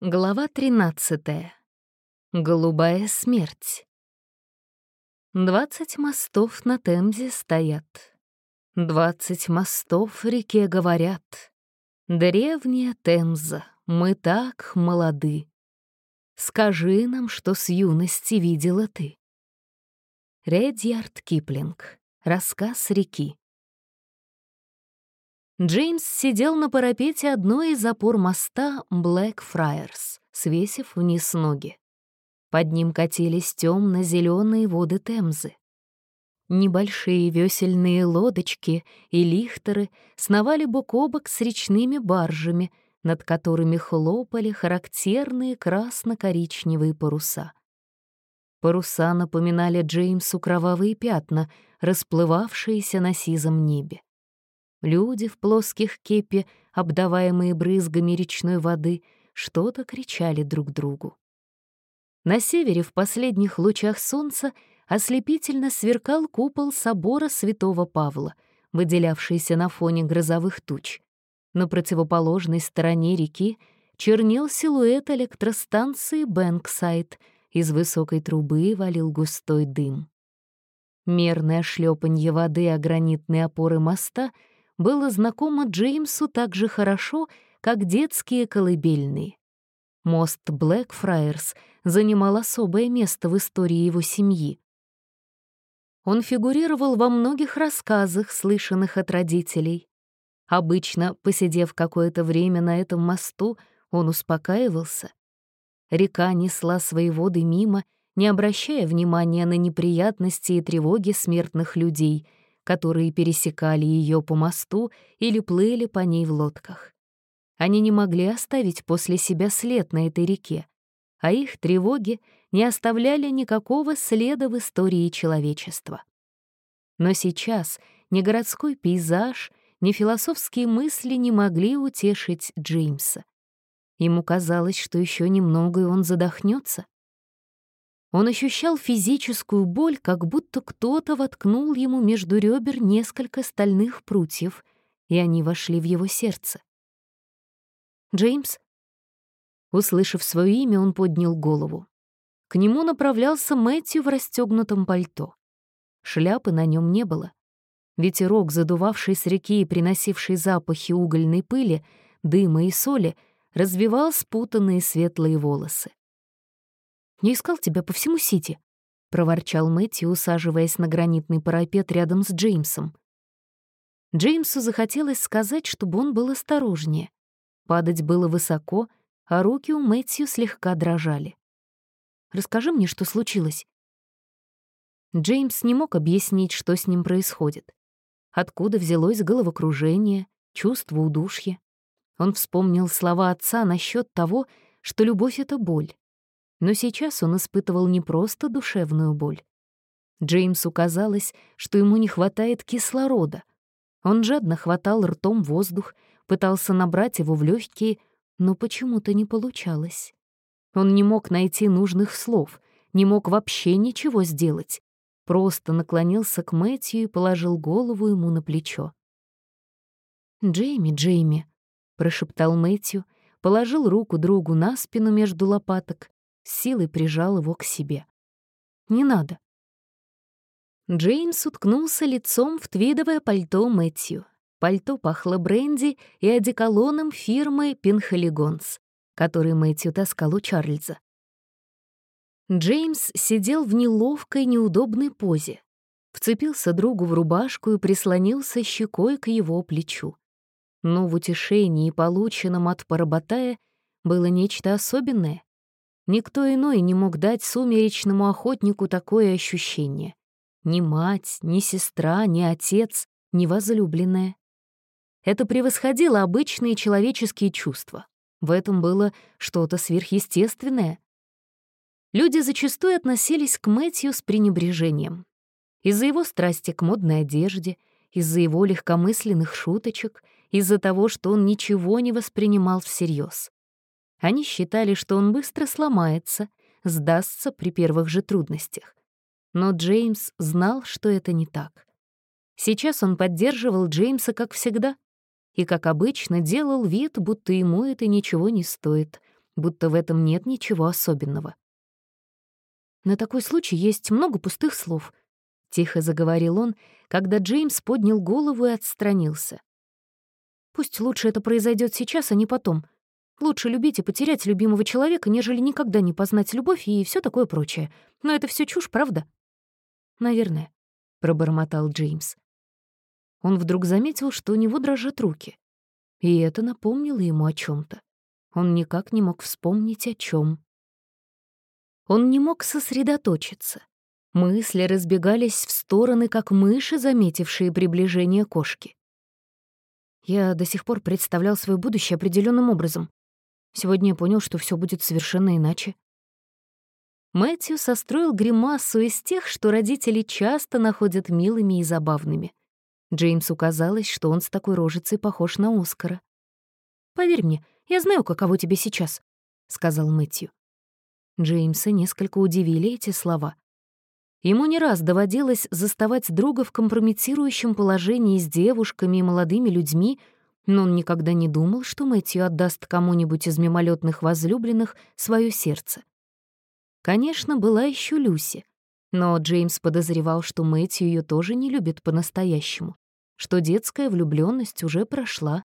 Глава 13. Голубая смерть. Двадцать мостов на Темзе стоят. Двадцать мостов реке говорят. Древняя Темза, мы так молоды. Скажи нам, что с юности видела ты. Редьярд Киплинг. Рассказ реки. Джеймс сидел на парапете одной из опор моста Блэкфрайерс, свесив вниз ноги. Под ним катились темно-зеленые воды Темзы. Небольшие весельные лодочки и лихтеры сновали бок о бок с речными баржами, над которыми хлопали характерные красно-коричневые паруса. Паруса напоминали Джеймсу кровавые пятна, расплывавшиеся на сизом небе. Люди в плоских кепи, обдаваемые брызгами речной воды, что-то кричали друг другу. На севере в последних лучах солнца ослепительно сверкал купол собора святого Павла, выделявшийся на фоне грозовых туч. На противоположной стороне реки чернел силуэт электростанции Бэнксайд, из высокой трубы валил густой дым. Мерное шлепанье воды о гранитные опоры моста — было знакомо Джеймсу так же хорошо, как детские колыбельные. Мост Блэкфрайерс занимал особое место в истории его семьи. Он фигурировал во многих рассказах, слышанных от родителей. Обычно, посидев какое-то время на этом мосту, он успокаивался. Река несла свои воды мимо, не обращая внимания на неприятности и тревоги смертных людей — которые пересекали ее по мосту или плыли по ней в лодках. Они не могли оставить после себя след на этой реке, а их тревоги не оставляли никакого следа в истории человечества. Но сейчас ни городской пейзаж, ни философские мысли не могли утешить Джеймса. Ему казалось, что еще немного и он задохнется. Он ощущал физическую боль, как будто кто-то воткнул ему между ребер несколько стальных прутьев, и они вошли в его сердце. «Джеймс?» Услышав свое имя, он поднял голову. К нему направлялся Мэтью в расстегнутом пальто. Шляпы на нем не было. Ветерок, задувавший с реки и приносивший запахи угольной пыли, дыма и соли, развивал спутанные светлые волосы. Не искал тебя по всему Сити», — проворчал Мэтью, усаживаясь на гранитный парапет рядом с Джеймсом. Джеймсу захотелось сказать, чтобы он был осторожнее. Падать было высоко, а руки у Мэтью слегка дрожали. «Расскажи мне, что случилось». Джеймс не мог объяснить, что с ним происходит. Откуда взялось головокружение, чувство удушья. Он вспомнил слова отца насчет того, что любовь — это боль. Но сейчас он испытывал не просто душевную боль. Джеймсу казалось, что ему не хватает кислорода. Он жадно хватал ртом воздух, пытался набрать его в легкие, но почему-то не получалось. Он не мог найти нужных слов, не мог вообще ничего сделать. Просто наклонился к Мэтью и положил голову ему на плечо. «Джейми, Джейми», — прошептал Мэтью, положил руку другу на спину между лопаток силой прижал его к себе. «Не надо». Джеймс уткнулся лицом в твидовое пальто Мэтью. Пальто пахло бренди и одеколоном фирмы Пинхолигонс, который Мэтью таскал у Чарльза. Джеймс сидел в неловкой, неудобной позе. Вцепился другу в рубашку и прислонился щекой к его плечу. Но в утешении, полученном от Парабатая, было нечто особенное. Никто иной не мог дать сумеречному охотнику такое ощущение. Ни мать, ни сестра, ни отец, ни возлюбленная. Это превосходило обычные человеческие чувства. В этом было что-то сверхъестественное. Люди зачастую относились к Мэтью с пренебрежением. Из-за его страсти к модной одежде, из-за его легкомысленных шуточек, из-за того, что он ничего не воспринимал всерьез. Они считали, что он быстро сломается, сдастся при первых же трудностях. Но Джеймс знал, что это не так. Сейчас он поддерживал Джеймса как всегда и, как обычно, делал вид, будто ему это ничего не стоит, будто в этом нет ничего особенного. «На такой случай есть много пустых слов», — тихо заговорил он, когда Джеймс поднял голову и отстранился. «Пусть лучше это произойдет сейчас, а не потом. Лучше любить и потерять любимого человека, нежели никогда не познать любовь и все такое прочее. Но это все чушь, правда?» «Наверное», — пробормотал Джеймс. Он вдруг заметил, что у него дрожат руки. И это напомнило ему о чем то Он никак не мог вспомнить, о чем. Он не мог сосредоточиться. Мысли разбегались в стороны, как мыши, заметившие приближение кошки. Я до сих пор представлял свое будущее определенным образом. Сегодня я понял, что все будет совершенно иначе. Мэтью состроил гримасу из тех, что родители часто находят милыми и забавными. Джеймсу казалось, что он с такой рожицей похож на Оскара. «Поверь мне, я знаю, каково тебе сейчас», — сказал Мэтью. Джеймса несколько удивили эти слова. Ему не раз доводилось заставать друга в компрометирующем положении с девушками и молодыми людьми, но он никогда не думал, что Мэтью отдаст кому-нибудь из мимолетных возлюбленных свое сердце. Конечно, была еще Люси, но Джеймс подозревал, что Мэтью ее тоже не любит по-настоящему, что детская влюбленность уже прошла.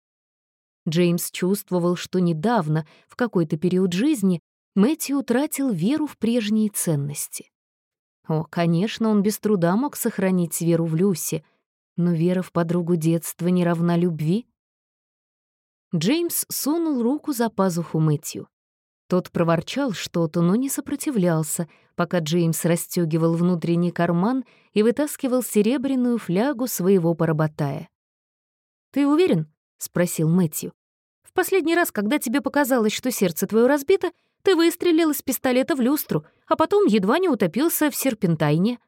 Джеймс чувствовал, что недавно, в какой-то период жизни, Мэтью утратил веру в прежние ценности. О, конечно, он без труда мог сохранить веру в Люси, но вера в подругу детства не равна любви. Джеймс сунул руку за пазуху Мэтью. Тот проворчал что-то, но не сопротивлялся, пока Джеймс расстёгивал внутренний карман и вытаскивал серебряную флягу своего поработая. «Ты уверен?» — спросил Мэтью. «В последний раз, когда тебе показалось, что сердце твое разбито, ты выстрелил из пистолета в люстру, а потом едва не утопился в серпентайне».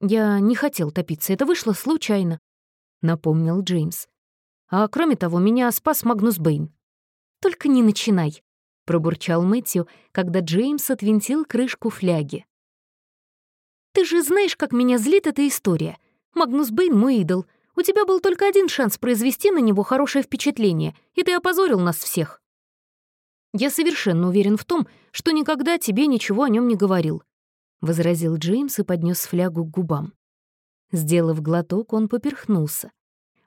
«Я не хотел топиться, это вышло случайно», — напомнил Джеймс. «А кроме того, меня спас Магнус Бэйн». «Только не начинай», — пробурчал Мэтью, когда Джеймс отвинтил крышку фляги. «Ты же знаешь, как меня злит эта история. Магнус Бэйн — мой идол. У тебя был только один шанс произвести на него хорошее впечатление, и ты опозорил нас всех». «Я совершенно уверен в том, что никогда тебе ничего о нем не говорил», — возразил Джеймс и поднес флягу к губам. Сделав глоток, он поперхнулся.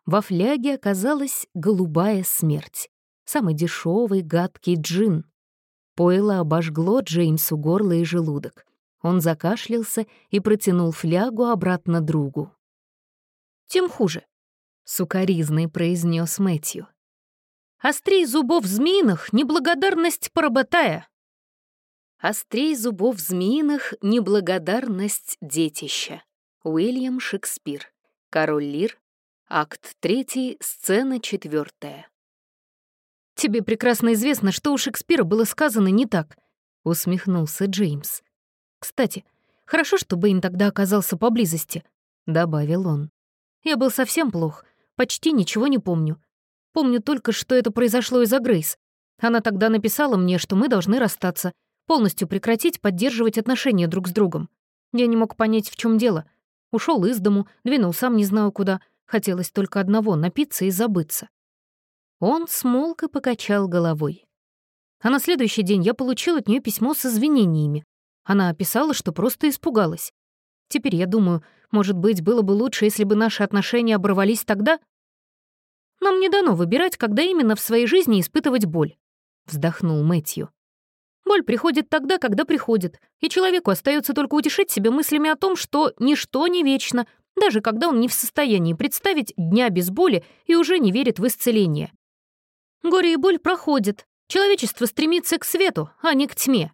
Во фляге оказалась голубая смерть самый дешевый гадкий джин. Пойло обожгло Джеймсу горло и желудок. Он закашлялся и протянул флягу обратно другу. «Тем хуже», — сукоризный произнес Мэтью. «Острей зубов змеиных — неблагодарность поработая». «Острей зубов змеиных — неблагодарность детища». Уильям Шекспир. Король Лир. Акт 3, сцена 4. «Тебе прекрасно известно, что у Шекспира было сказано не так», — усмехнулся Джеймс. «Кстати, хорошо, что Бэйн тогда оказался поблизости», — добавил он. «Я был совсем плох, почти ничего не помню. Помню только, что это произошло из-за Грейс. Она тогда написала мне, что мы должны расстаться, полностью прекратить поддерживать отношения друг с другом. Я не мог понять, в чем дело. Ушел из дому, двинул сам не знаю куда. Хотелось только одного — напиться и забыться. Он смолк и покачал головой. А на следующий день я получил от нее письмо с извинениями. Она описала, что просто испугалась. Теперь я думаю, может быть, было бы лучше, если бы наши отношения оборвались тогда? Нам не дано выбирать, когда именно в своей жизни испытывать боль, вздохнул Мэтью. Боль приходит тогда, когда приходит, и человеку остается только утешить себя мыслями о том, что ничто не вечно, даже когда он не в состоянии представить дня без боли и уже не верит в исцеление. Горе и боль проходят. Человечество стремится к свету, а не к тьме.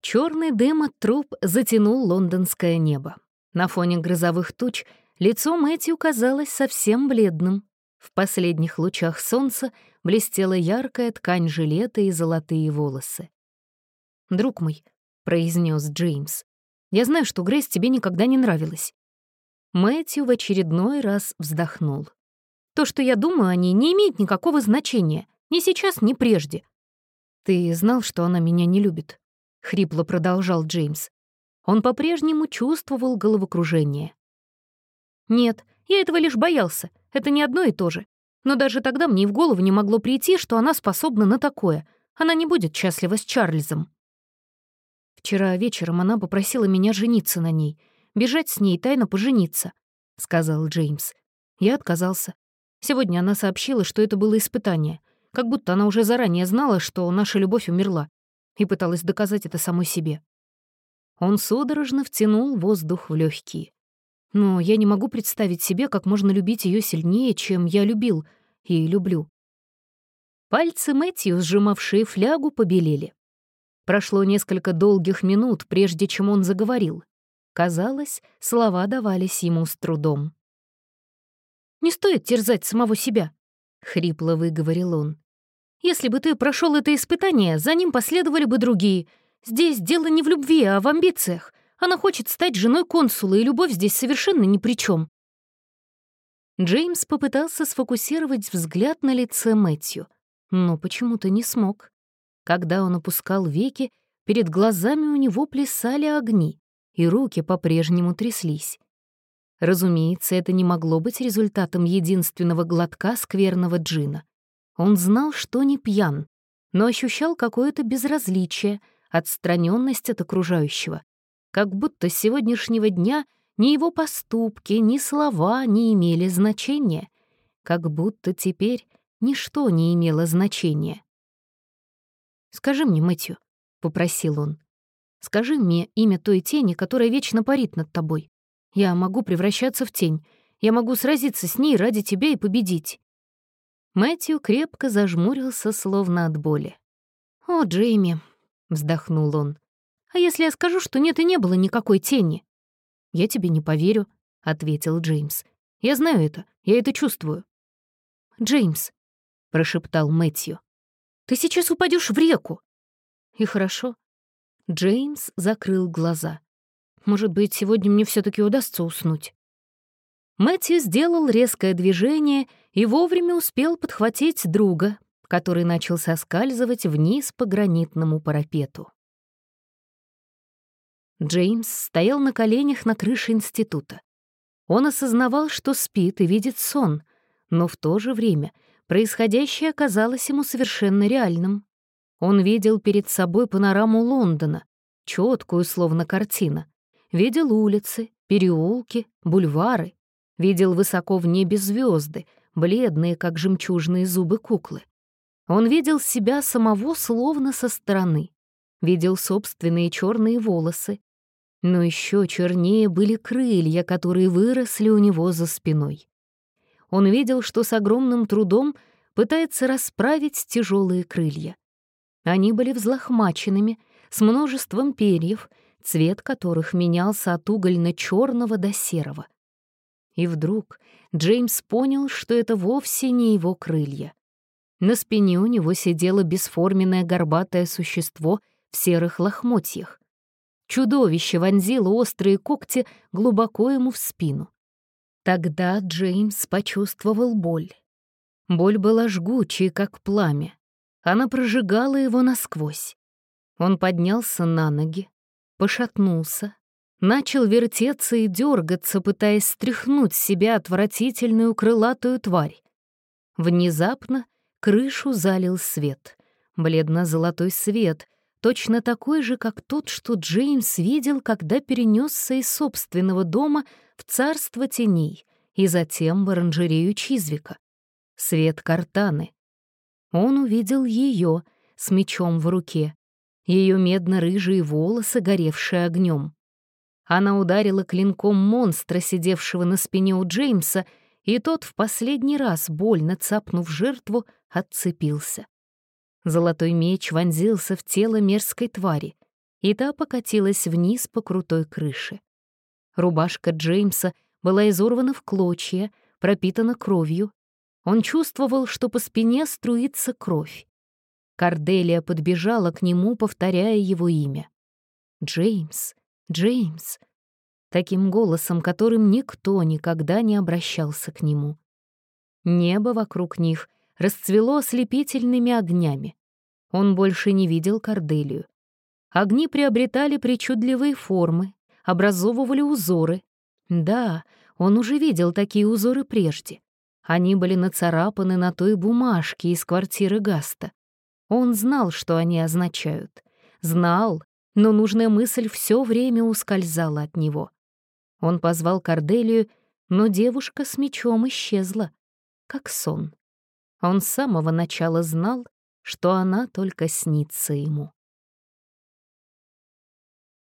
Черный дым от труб затянул лондонское небо. На фоне грозовых туч лицо Мэтью казалось совсем бледным. В последних лучах солнца блестела яркая ткань жилета и золотые волосы. «Друг мой», — произнес Джеймс, — «я знаю, что Грейс тебе никогда не нравилась». Мэтью в очередной раз вздохнул. То, что я думаю о ней, не имеет никакого значения. Ни сейчас, ни прежде. «Ты знал, что она меня не любит?» — хрипло продолжал Джеймс. Он по-прежнему чувствовал головокружение. «Нет, я этого лишь боялся. Это не одно и то же. Но даже тогда мне и в голову не могло прийти, что она способна на такое. Она не будет счастлива с Чарльзом. Вчера вечером она попросила меня жениться на ней, бежать с ней тайно пожениться, — сказал Джеймс. Я отказался. Сегодня она сообщила, что это было испытание, как будто она уже заранее знала, что наша любовь умерла, и пыталась доказать это самой себе. Он судорожно втянул воздух в легкие. Но я не могу представить себе, как можно любить ее сильнее, чем я любил и люблю. Пальцы Мэтью, сжимавшие флягу, побелели. Прошло несколько долгих минут, прежде чем он заговорил. Казалось, слова давались ему с трудом. «Не стоит терзать самого себя», — хрипло выговорил он. «Если бы ты прошел это испытание, за ним последовали бы другие. Здесь дело не в любви, а в амбициях. Она хочет стать женой консула, и любовь здесь совершенно ни при чем. Джеймс попытался сфокусировать взгляд на лице Мэтью — но почему-то не смог. Когда он опускал веки, перед глазами у него плясали огни, и руки по-прежнему тряслись. Разумеется, это не могло быть результатом единственного глотка скверного джина. Он знал, что не пьян, но ощущал какое-то безразличие, отстраненность от окружающего. Как будто с сегодняшнего дня ни его поступки, ни слова не имели значения. Как будто теперь Ничто не имело значения. «Скажи мне, Мэтью», — попросил он, — «скажи мне имя той тени, которая вечно парит над тобой. Я могу превращаться в тень. Я могу сразиться с ней ради тебя и победить». Мэтью крепко зажмурился, словно от боли. «О, Джейми», — вздохнул он, — «а если я скажу, что нет и не было никакой тени?» «Я тебе не поверю», — ответил Джеймс. «Я знаю это, я это чувствую». «Джеймс», — прошептал Мэтью. «Ты сейчас упадешь в реку!» «И хорошо». Джеймс закрыл глаза. «Может быть, сегодня мне все таки удастся уснуть?» Мэтью сделал резкое движение и вовремя успел подхватить друга, который начал соскальзывать вниз по гранитному парапету. Джеймс стоял на коленях на крыше института. Он осознавал, что спит и видит сон, но в то же время — Происходящее казалось ему совершенно реальным. Он видел перед собой панораму Лондона, четкую, словно картина. Видел улицы, переулки, бульвары. Видел высоко в небе звезды, бледные, как жемчужные зубы куклы. Он видел себя самого словно со стороны. Видел собственные черные волосы. Но еще чернее были крылья, которые выросли у него за спиной он видел, что с огромным трудом пытается расправить тяжелые крылья. Они были взлохмаченными, с множеством перьев, цвет которых менялся от угольно-черного до серого. И вдруг Джеймс понял, что это вовсе не его крылья. На спине у него сидело бесформенное горбатое существо в серых лохмотьях. Чудовище вонзило острые когти глубоко ему в спину. Тогда Джеймс почувствовал боль. Боль была жгучей, как пламя. Она прожигала его насквозь. Он поднялся на ноги, пошатнулся, начал вертеться и дергаться, пытаясь стряхнуть с себя отвратительную крылатую тварь. Внезапно крышу залил свет, бледно-золотой свет, точно такой же, как тот, что Джеймс видел, когда перенесся из собственного дома в царство теней и затем в оранжерею Чизвика. Свет картаны. Он увидел ее с мечом в руке, ее медно-рыжие волосы, горевшие огнем. Она ударила клинком монстра, сидевшего на спине у Джеймса, и тот в последний раз, больно цапнув жертву, отцепился. Золотой меч вонзился в тело мерзкой твари, и та покатилась вниз по крутой крыше. Рубашка Джеймса была изорвана в клочья, пропитана кровью. Он чувствовал, что по спине струится кровь. Карделия подбежала к нему, повторяя его имя. «Джеймс, Джеймс», таким голосом, которым никто никогда не обращался к нему. Небо вокруг них расцвело ослепительными огнями. Он больше не видел Корделию. Огни приобретали причудливые формы, образовывали узоры. Да, он уже видел такие узоры прежде. Они были нацарапаны на той бумажке из квартиры Гаста. Он знал, что они означают. Знал, но нужная мысль все время ускользала от него. Он позвал Корделию, но девушка с мечом исчезла, как сон. Он с самого начала знал, что она только снится ему.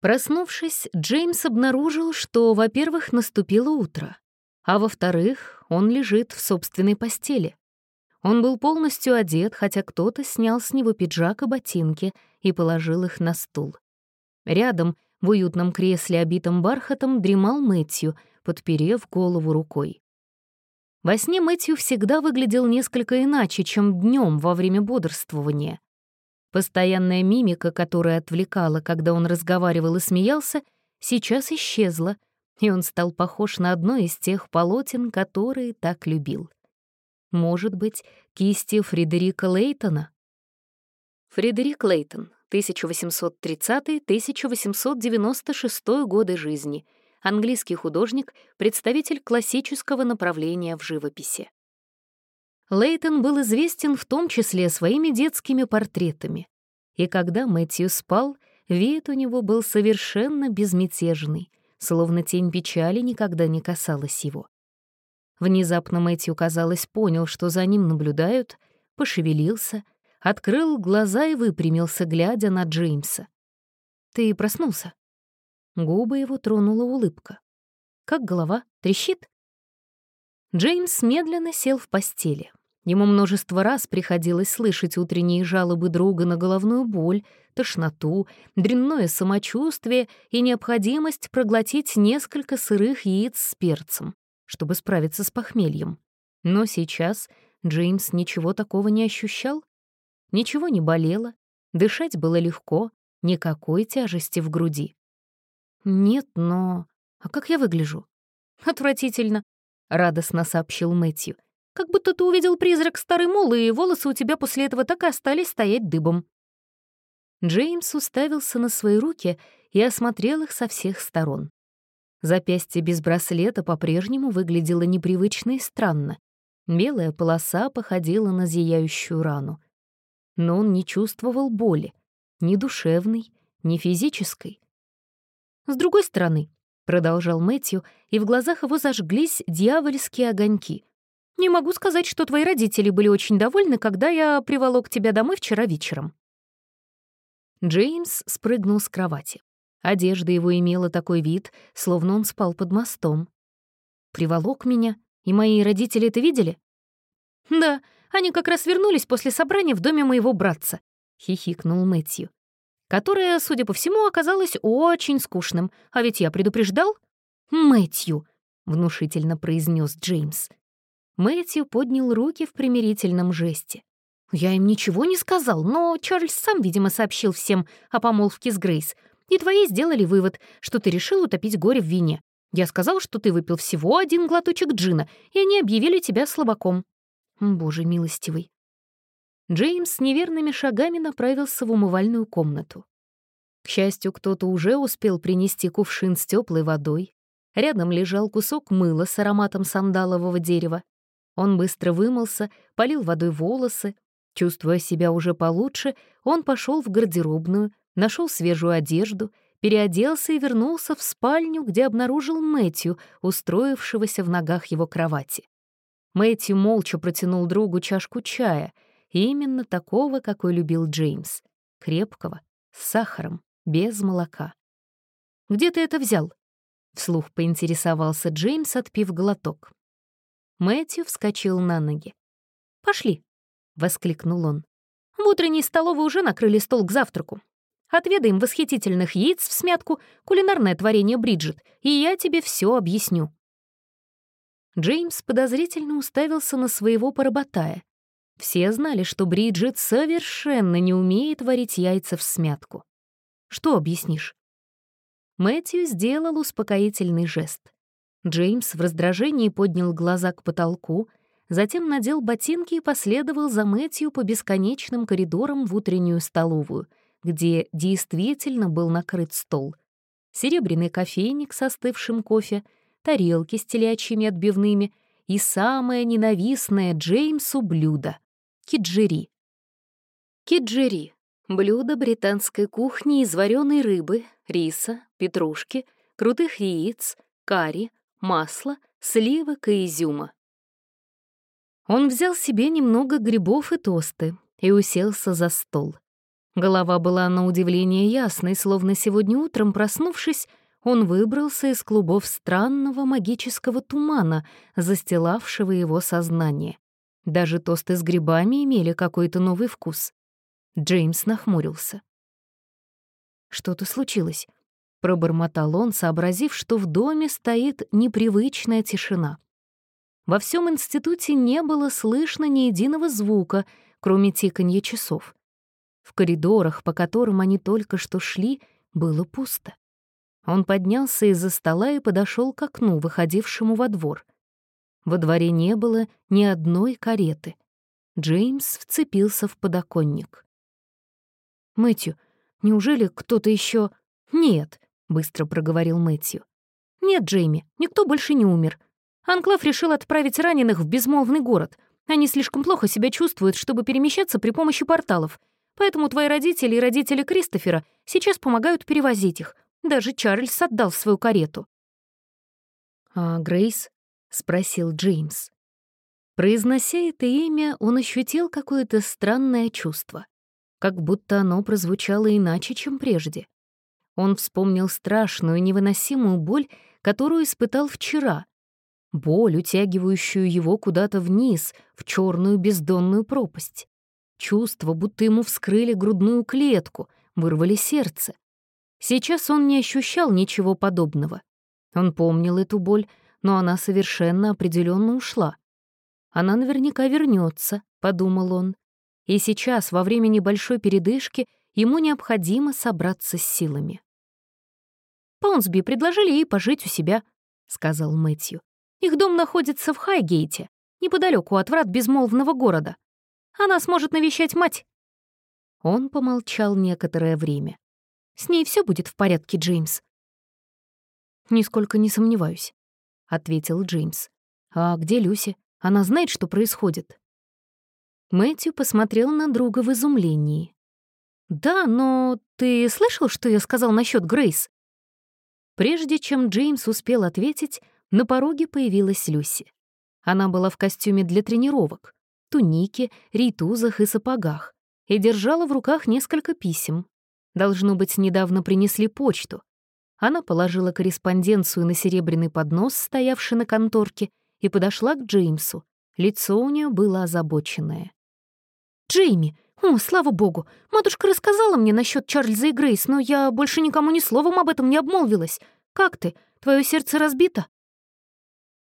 Проснувшись, Джеймс обнаружил, что, во-первых, наступило утро, а во-вторых, он лежит в собственной постели. Он был полностью одет, хотя кто-то снял с него пиджак и ботинки и положил их на стул. Рядом, в уютном кресле, обитом бархатом, дремал Мэтью, подперев голову рукой. Во сне Мэтью всегда выглядел несколько иначе, чем днем во время бодрствования. Постоянная мимика, которая отвлекала, когда он разговаривал и смеялся, сейчас исчезла, и он стал похож на одно из тех полотен, которые так любил. Может быть, кисти Фредерика Лейтона? Фредерик Лейтон, 1830-1896 годы жизни, английский художник, представитель классического направления в живописи. Лейтон был известен в том числе своими детскими портретами. И когда Мэтью спал, вид у него был совершенно безмятежный, словно тень печали никогда не касалась его. Внезапно Мэтью, казалось, понял, что за ним наблюдают, пошевелился, открыл глаза и выпрямился, глядя на Джеймса. «Ты проснулся?» Губы его тронула улыбка. «Как голова? Трещит?» Джеймс медленно сел в постели. Ему множество раз приходилось слышать утренние жалобы друга на головную боль, тошноту, дрянное самочувствие и необходимость проглотить несколько сырых яиц с перцем, чтобы справиться с похмельем. Но сейчас Джеймс ничего такого не ощущал. Ничего не болело, дышать было легко, никакой тяжести в груди. «Нет, но... А как я выгляжу?» «Отвратительно», — радостно сообщил Мэтью. Как будто ты увидел призрак старой молы, и волосы у тебя после этого так и остались стоять дыбом». Джеймс уставился на свои руки и осмотрел их со всех сторон. Запястье без браслета по-прежнему выглядело непривычно и странно. Белая полоса походила на зияющую рану. Но он не чувствовал боли, ни душевной, ни физической. «С другой стороны», — продолжал Мэтью, и в глазах его зажглись дьявольские огоньки. Не могу сказать, что твои родители были очень довольны, когда я приволок тебя домой вчера вечером». Джеймс спрыгнул с кровати. Одежда его имела такой вид, словно он спал под мостом. «Приволок меня? И мои родители это видели?» «Да, они как раз вернулись после собрания в доме моего братца», — хихикнул Мэтью. «Которое, судя по всему, оказалось очень скучным. А ведь я предупреждал?» «Мэтью», — внушительно произнес Джеймс. Мэтью поднял руки в примирительном жесте. «Я им ничего не сказал, но Чарльз сам, видимо, сообщил всем о помолвке с Грейс. И твои сделали вывод, что ты решил утопить горе в вине. Я сказал, что ты выпил всего один глоточек джина, и они объявили тебя слабаком». Боже милостивый. Джеймс неверными шагами направился в умывальную комнату. К счастью, кто-то уже успел принести кувшин с теплой водой. Рядом лежал кусок мыла с ароматом сандалового дерева. Он быстро вымылся, полил водой волосы. Чувствуя себя уже получше, он пошел в гардеробную, нашел свежую одежду, переоделся и вернулся в спальню, где обнаружил Мэтью, устроившегося в ногах его кровати. Мэтью молча протянул другу чашку чая, именно такого, какой любил Джеймс. Крепкого, с сахаром, без молока. «Где ты это взял?» — вслух поинтересовался Джеймс, отпив глоток. Мэтью вскочил на ноги. «Пошли!» — воскликнул он. «В утренней столовой уже накрыли стол к завтраку. Отведаем восхитительных яиц в смятку, кулинарное творение Бриджит, и я тебе все объясню». Джеймс подозрительно уставился на своего поработая. Все знали, что Бриджит совершенно не умеет варить яйца в смятку. «Что объяснишь?» Мэтью сделал успокоительный жест. Джеймс в раздражении поднял глаза к потолку, затем надел ботинки и последовал за Мэтью по бесконечным коридорам в утреннюю столовую, где действительно был накрыт стол. Серебряный кофейник с остывшим кофе, тарелки с телячьими отбивными и самое ненавистное Джеймсу блюдо — киджери. Киджери — блюдо британской кухни из вареной рыбы, риса, петрушки, крутых яиц, карри, масла, сливок и изюма. Он взял себе немного грибов и тосты и уселся за стол. Голова была на удивление ясной, словно сегодня утром, проснувшись, он выбрался из клубов странного магического тумана, застилавшего его сознание. Даже тосты с грибами имели какой-то новый вкус. Джеймс нахмурился. «Что-то случилось», — пробормотал он, сообразив, что в доме стоит непривычная тишина. Во всем институте не было слышно ни единого звука, кроме тиканья часов. В коридорах, по которым они только что шли, было пусто. Он поднялся из-за стола и подошел к окну, выходившему во двор. Во дворе не было ни одной кареты. Джеймс вцепился в подоконник. Мэтью, неужели кто-то еще? Нет, быстро проговорил Мэтью. Нет, Джейми, никто больше не умер. Анклав решил отправить раненых в безмолвный город. Они слишком плохо себя чувствуют, чтобы перемещаться при помощи порталов. Поэтому твои родители и родители Кристофера сейчас помогают перевозить их. Даже Чарльз отдал свою карету. «А Грейс?» — спросил Джеймс. Произнося это имя, он ощутил какое-то странное чувство как будто оно прозвучало иначе, чем прежде. Он вспомнил страшную, невыносимую боль, которую испытал вчера. Боль, утягивающую его куда-то вниз, в черную бездонную пропасть. Чувство, будто ему вскрыли грудную клетку, вырвали сердце. Сейчас он не ощущал ничего подобного. Он помнил эту боль, но она совершенно определенно ушла. Она наверняка вернется, подумал он. И сейчас, во время небольшой передышки, ему необходимо собраться с силами. «Паунсби предложили ей пожить у себя», — сказал Мэтью. «Их дом находится в Хайгейте, неподалеку от врат безмолвного города. Она сможет навещать мать». Он помолчал некоторое время. «С ней все будет в порядке, Джеймс?» «Нисколько не сомневаюсь», — ответил Джеймс. «А где Люси? Она знает, что происходит?» Мэтью посмотрел на друга в изумлении. «Да, но ты слышал, что я сказал насчет Грейс?» Прежде чем Джеймс успел ответить, на пороге появилась Люси. Она была в костюме для тренировок, тунике, рейтузах и сапогах, и держала в руках несколько писем. Должно быть, недавно принесли почту. Она положила корреспонденцию на серебряный поднос, стоявший на конторке, и подошла к Джеймсу. Лицо у нее было озабоченное. Джейми! О, слава богу! Матушка рассказала мне насчет Чарльза и Грейс, но я больше никому ни словом об этом не обмолвилась. Как ты? Твое сердце разбито?»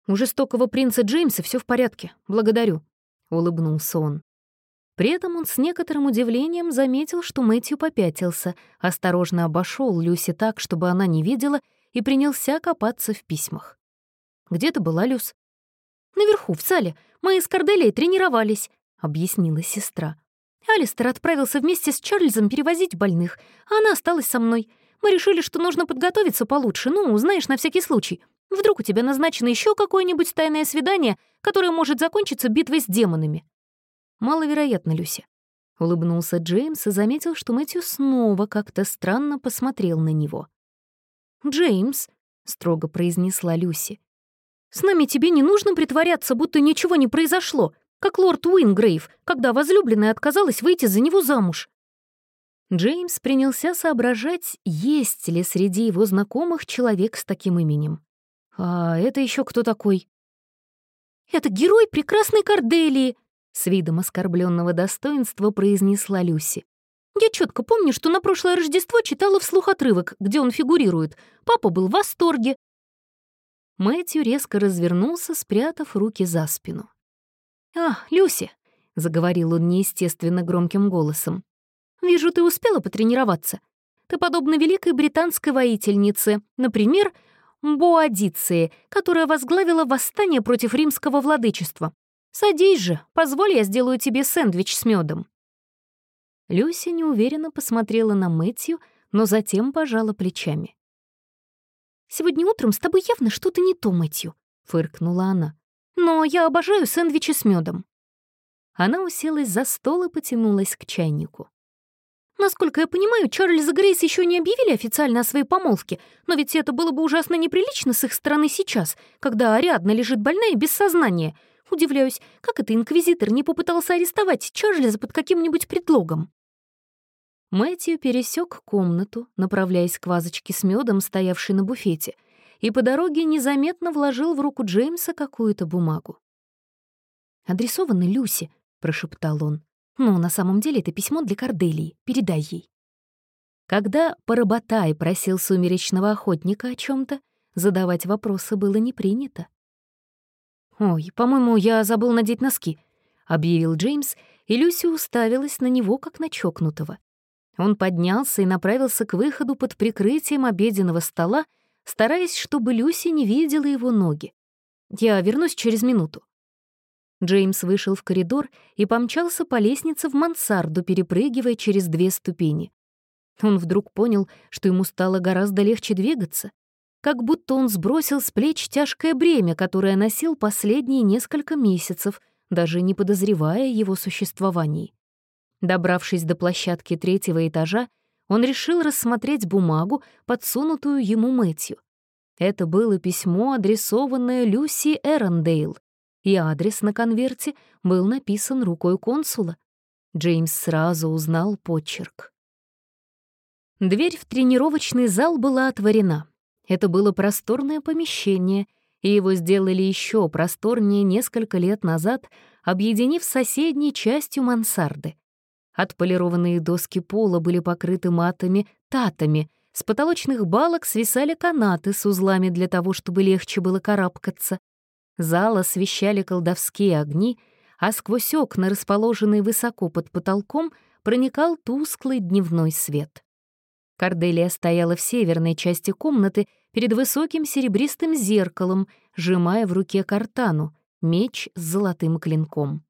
«У жестокого принца Джеймса все в порядке. Благодарю», — улыбнулся он. При этом он с некоторым удивлением заметил, что Мэтью попятился, осторожно обошел Люси так, чтобы она не видела, и принялся копаться в письмах. «Где ты была, Люс?» «Наверху, в зале. Мы с Корделией тренировались», — объяснила сестра. Алистер отправился вместе с Чарльзом перевозить больных, а она осталась со мной. Мы решили, что нужно подготовиться получше, ну, знаешь, на всякий случай. Вдруг у тебя назначено еще какое-нибудь тайное свидание, которое может закончиться битвой с демонами. Маловероятно, Люси. Улыбнулся Джеймс и заметил, что Мэтью снова как-то странно посмотрел на него. «Джеймс», — строго произнесла Люси, — «с нами тебе не нужно притворяться, будто ничего не произошло как лорд Уингрейв, когда возлюбленная отказалась выйти за него замуж. Джеймс принялся соображать, есть ли среди его знакомых человек с таким именем. «А это еще кто такой?» «Это герой прекрасной Корделии», — с видом оскорбленного достоинства произнесла Люси. «Я четко помню, что на прошлое Рождество читала вслух отрывок, где он фигурирует. Папа был в восторге». Мэтью резко развернулся, спрятав руки за спину. «А, Люси», — заговорил он неестественно громким голосом, «вижу, ты успела потренироваться. Ты подобна великой британской воительнице, например, Боадиции, которая возглавила восстание против римского владычества. Садись же, позволь, я сделаю тебе сэндвич с медом. Люси неуверенно посмотрела на Мэтью, но затем пожала плечами. «Сегодня утром с тобой явно что-то не то, Мэтью», — фыркнула она но я обожаю сэндвичи с медом. Она уселась за стол и потянулась к чайнику. Насколько я понимаю, Чарльз и Грейс еще не объявили официально о своей помолвке, но ведь это было бы ужасно неприлично с их стороны сейчас, когда Ариадна лежит больная без сознания. Удивляюсь, как это инквизитор не попытался арестовать Чарльза под каким-нибудь предлогом? Мэтью пересек комнату, направляясь к вазочке с медом, стоявшей на буфете, и по дороге незаметно вложил в руку Джеймса какую-то бумагу. «Адресовано Люси», — прошептал он. Но на самом деле это письмо для Корделии. Передай ей». Когда Паработай просил сумеречного охотника о чем то задавать вопросы было не принято. «Ой, по-моему, я забыл надеть носки», — объявил Джеймс, и Люси уставилась на него, как на чокнутого. Он поднялся и направился к выходу под прикрытием обеденного стола, стараясь, чтобы Люси не видела его ноги. «Я вернусь через минуту». Джеймс вышел в коридор и помчался по лестнице в мансарду, перепрыгивая через две ступени. Он вдруг понял, что ему стало гораздо легче двигаться, как будто он сбросил с плеч тяжкое бремя, которое носил последние несколько месяцев, даже не подозревая его существовании. Добравшись до площадки третьего этажа, он решил рассмотреть бумагу, подсунутую ему Мэтью. Это было письмо, адресованное Люси Эрондейл, и адрес на конверте был написан рукой консула. Джеймс сразу узнал почерк. Дверь в тренировочный зал была отворена. Это было просторное помещение, и его сделали еще просторнее несколько лет назад, объединив соседней частью мансарды. Отполированные доски пола были покрыты матами, татами, с потолочных балок свисали канаты с узлами для того, чтобы легче было карабкаться. Зал освещали колдовские огни, а сквозь окна, расположенные высоко под потолком, проникал тусклый дневной свет. Корделия стояла в северной части комнаты перед высоким серебристым зеркалом, сжимая в руке картану, меч с золотым клинком.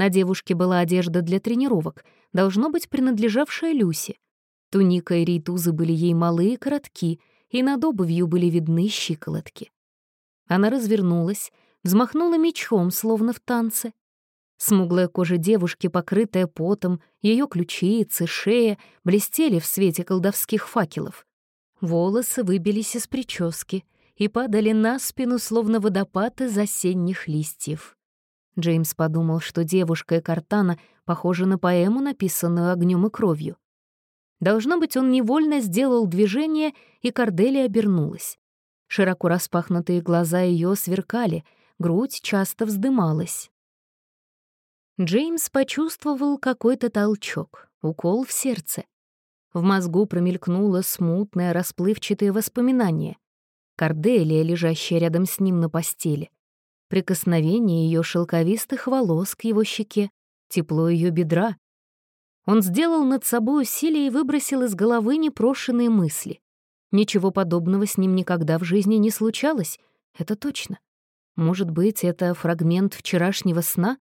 На девушке была одежда для тренировок, должно быть принадлежавшая Люсе. Туника и рейтузы были ей малые и коротки, и над обувью были видны щиколотки. Она развернулась, взмахнула мечом, словно в танце. Смуглая кожа девушки, покрытая потом, ее ключицы, шея блестели в свете колдовских факелов. Волосы выбились из прически и падали на спину, словно водопад из осенних листьев. Джеймс подумал, что девушка и картана похожи на поэму, написанную огнем и кровью. Должно быть, он невольно сделал движение, и Корделия обернулась. Широко распахнутые глаза ее сверкали, грудь часто вздымалась. Джеймс почувствовал какой-то толчок, укол в сердце. В мозгу промелькнуло смутное, расплывчатое воспоминание. Корделия, лежащая рядом с ним на постели. Прикосновение ее шелковистых волос к его щеке, тепло ее бедра. Он сделал над собой усилие и выбросил из головы непрошенные мысли. Ничего подобного с ним никогда в жизни не случалось, это точно. Может быть, это фрагмент вчерашнего сна?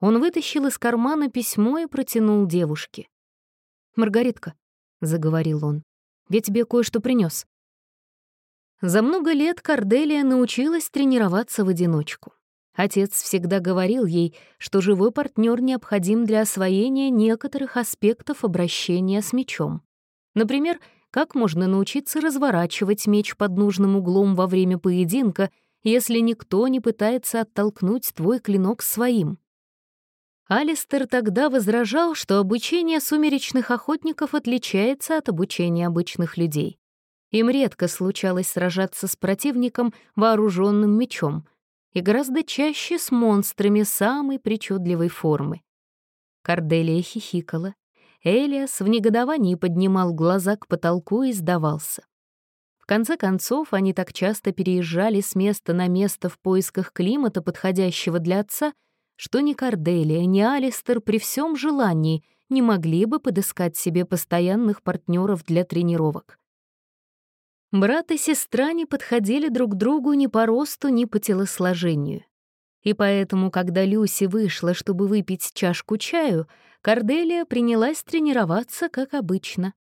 Он вытащил из кармана письмо и протянул девушке. «Маргаритка», — заговорил он, — «я тебе кое-что принес. За много лет Корделия научилась тренироваться в одиночку. Отец всегда говорил ей, что живой партнер необходим для освоения некоторых аспектов обращения с мечом. Например, как можно научиться разворачивать меч под нужным углом во время поединка, если никто не пытается оттолкнуть твой клинок своим? Алистер тогда возражал, что обучение сумеречных охотников отличается от обучения обычных людей. Им редко случалось сражаться с противником, вооруженным мечом, и гораздо чаще с монстрами самой причудливой формы. Корделия хихикала, Элиас в негодовании поднимал глаза к потолку и сдавался. В конце концов, они так часто переезжали с места на место в поисках климата, подходящего для отца, что ни Корделия, ни Алистер при всем желании не могли бы подыскать себе постоянных партнеров для тренировок. Брат и сестра не подходили друг другу ни по росту, ни по телосложению. И поэтому, когда Люси вышла, чтобы выпить чашку чаю, Корделия принялась тренироваться, как обычно.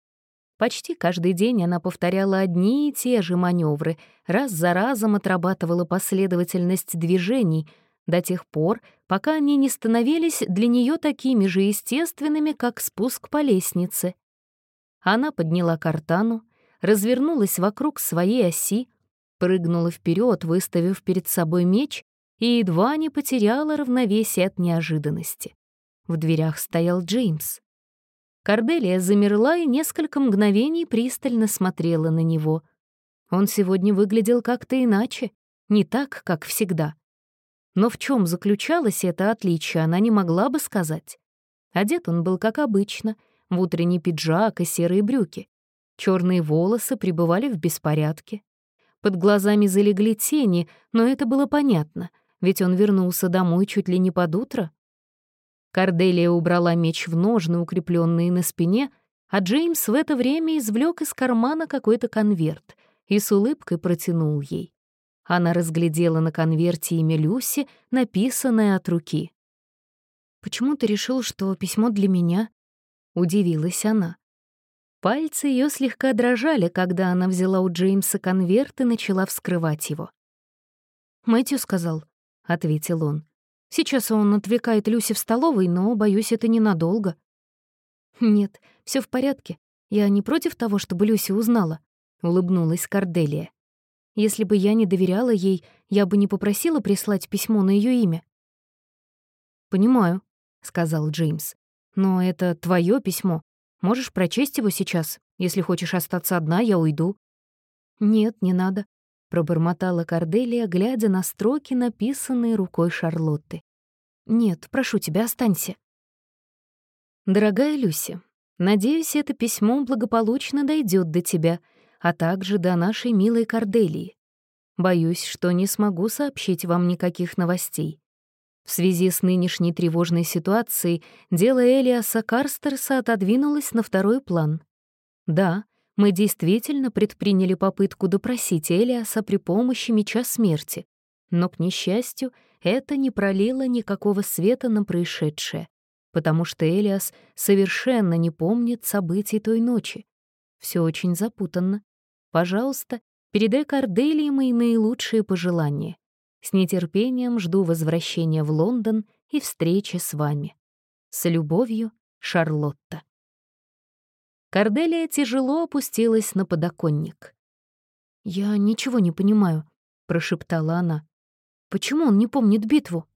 Почти каждый день она повторяла одни и те же маневры, раз за разом отрабатывала последовательность движений, до тех пор, пока они не становились для нее такими же естественными, как спуск по лестнице. Она подняла картану, развернулась вокруг своей оси, прыгнула вперед, выставив перед собой меч, и едва не потеряла равновесие от неожиданности. В дверях стоял Джеймс. Корделия замерла и несколько мгновений пристально смотрела на него. Он сегодня выглядел как-то иначе, не так, как всегда. Но в чем заключалось это отличие, она не могла бы сказать. Одет он был как обычно, в утренний пиджак и серые брюки. Черные волосы пребывали в беспорядке. Под глазами залегли тени, но это было понятно, ведь он вернулся домой чуть ли не под утро. Корделия убрала меч в ножны, укрепленные на спине, а Джеймс в это время извлек из кармана какой-то конверт и с улыбкой протянул ей. Она разглядела на конверте имя Люси, написанное от руки. «Почему ты решил, что письмо для меня?» — удивилась она. Пальцы ее слегка дрожали, когда она взяла у Джеймса конверт и начала вскрывать его. «Мэтью сказал», — ответил он. «Сейчас он отвлекает Люси в столовой, но, боюсь, это ненадолго». «Нет, все в порядке. Я не против того, чтобы Люси узнала», — улыбнулась Корделия. Если бы я не доверяла ей, я бы не попросила прислать письмо на ее имя. «Понимаю», — сказал Джеймс. «Но это твое письмо. Можешь прочесть его сейчас. Если хочешь остаться одна, я уйду». «Нет, не надо», — пробормотала Корделия, глядя на строки, написанные рукой Шарлотты. «Нет, прошу тебя, останься». «Дорогая Люси, надеюсь, это письмо благополучно дойдет до тебя», а также до нашей милой Корделии. Боюсь, что не смогу сообщить вам никаких новостей. В связи с нынешней тревожной ситуацией дело Элиаса Карстерса отодвинулось на второй план. Да, мы действительно предприняли попытку допросить Элиаса при помощи меча смерти, но, к несчастью, это не пролило никакого света на происшедшее, потому что Элиас совершенно не помнит событий той ночи. Все очень запутанно. Пожалуйста, передай Корделии мои наилучшие пожелания. С нетерпением жду возвращения в Лондон и встречи с вами. С любовью, Шарлотта. Корделия тяжело опустилась на подоконник. «Я ничего не понимаю», — прошептала она. «Почему он не помнит битву?»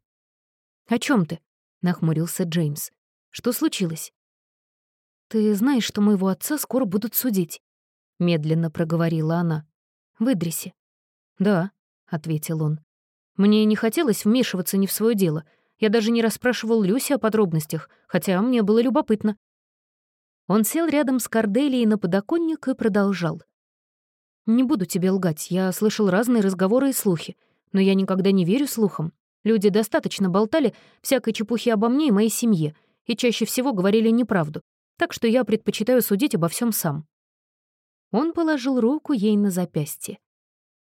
«О чем ты?» — нахмурился Джеймс. «Что случилось?» «Ты знаешь, что моего отца скоро будут судить. — медленно проговорила она. «В Идрисе». «Да», — ответил он. «Мне не хотелось вмешиваться не в свое дело. Я даже не расспрашивал Люси о подробностях, хотя мне было любопытно». Он сел рядом с Корделией на подоконник и продолжал. «Не буду тебе лгать, я слышал разные разговоры и слухи, но я никогда не верю слухам. Люди достаточно болтали всякой чепухи обо мне и моей семье, и чаще всего говорили неправду, так что я предпочитаю судить обо всем сам. Он положил руку ей на запястье.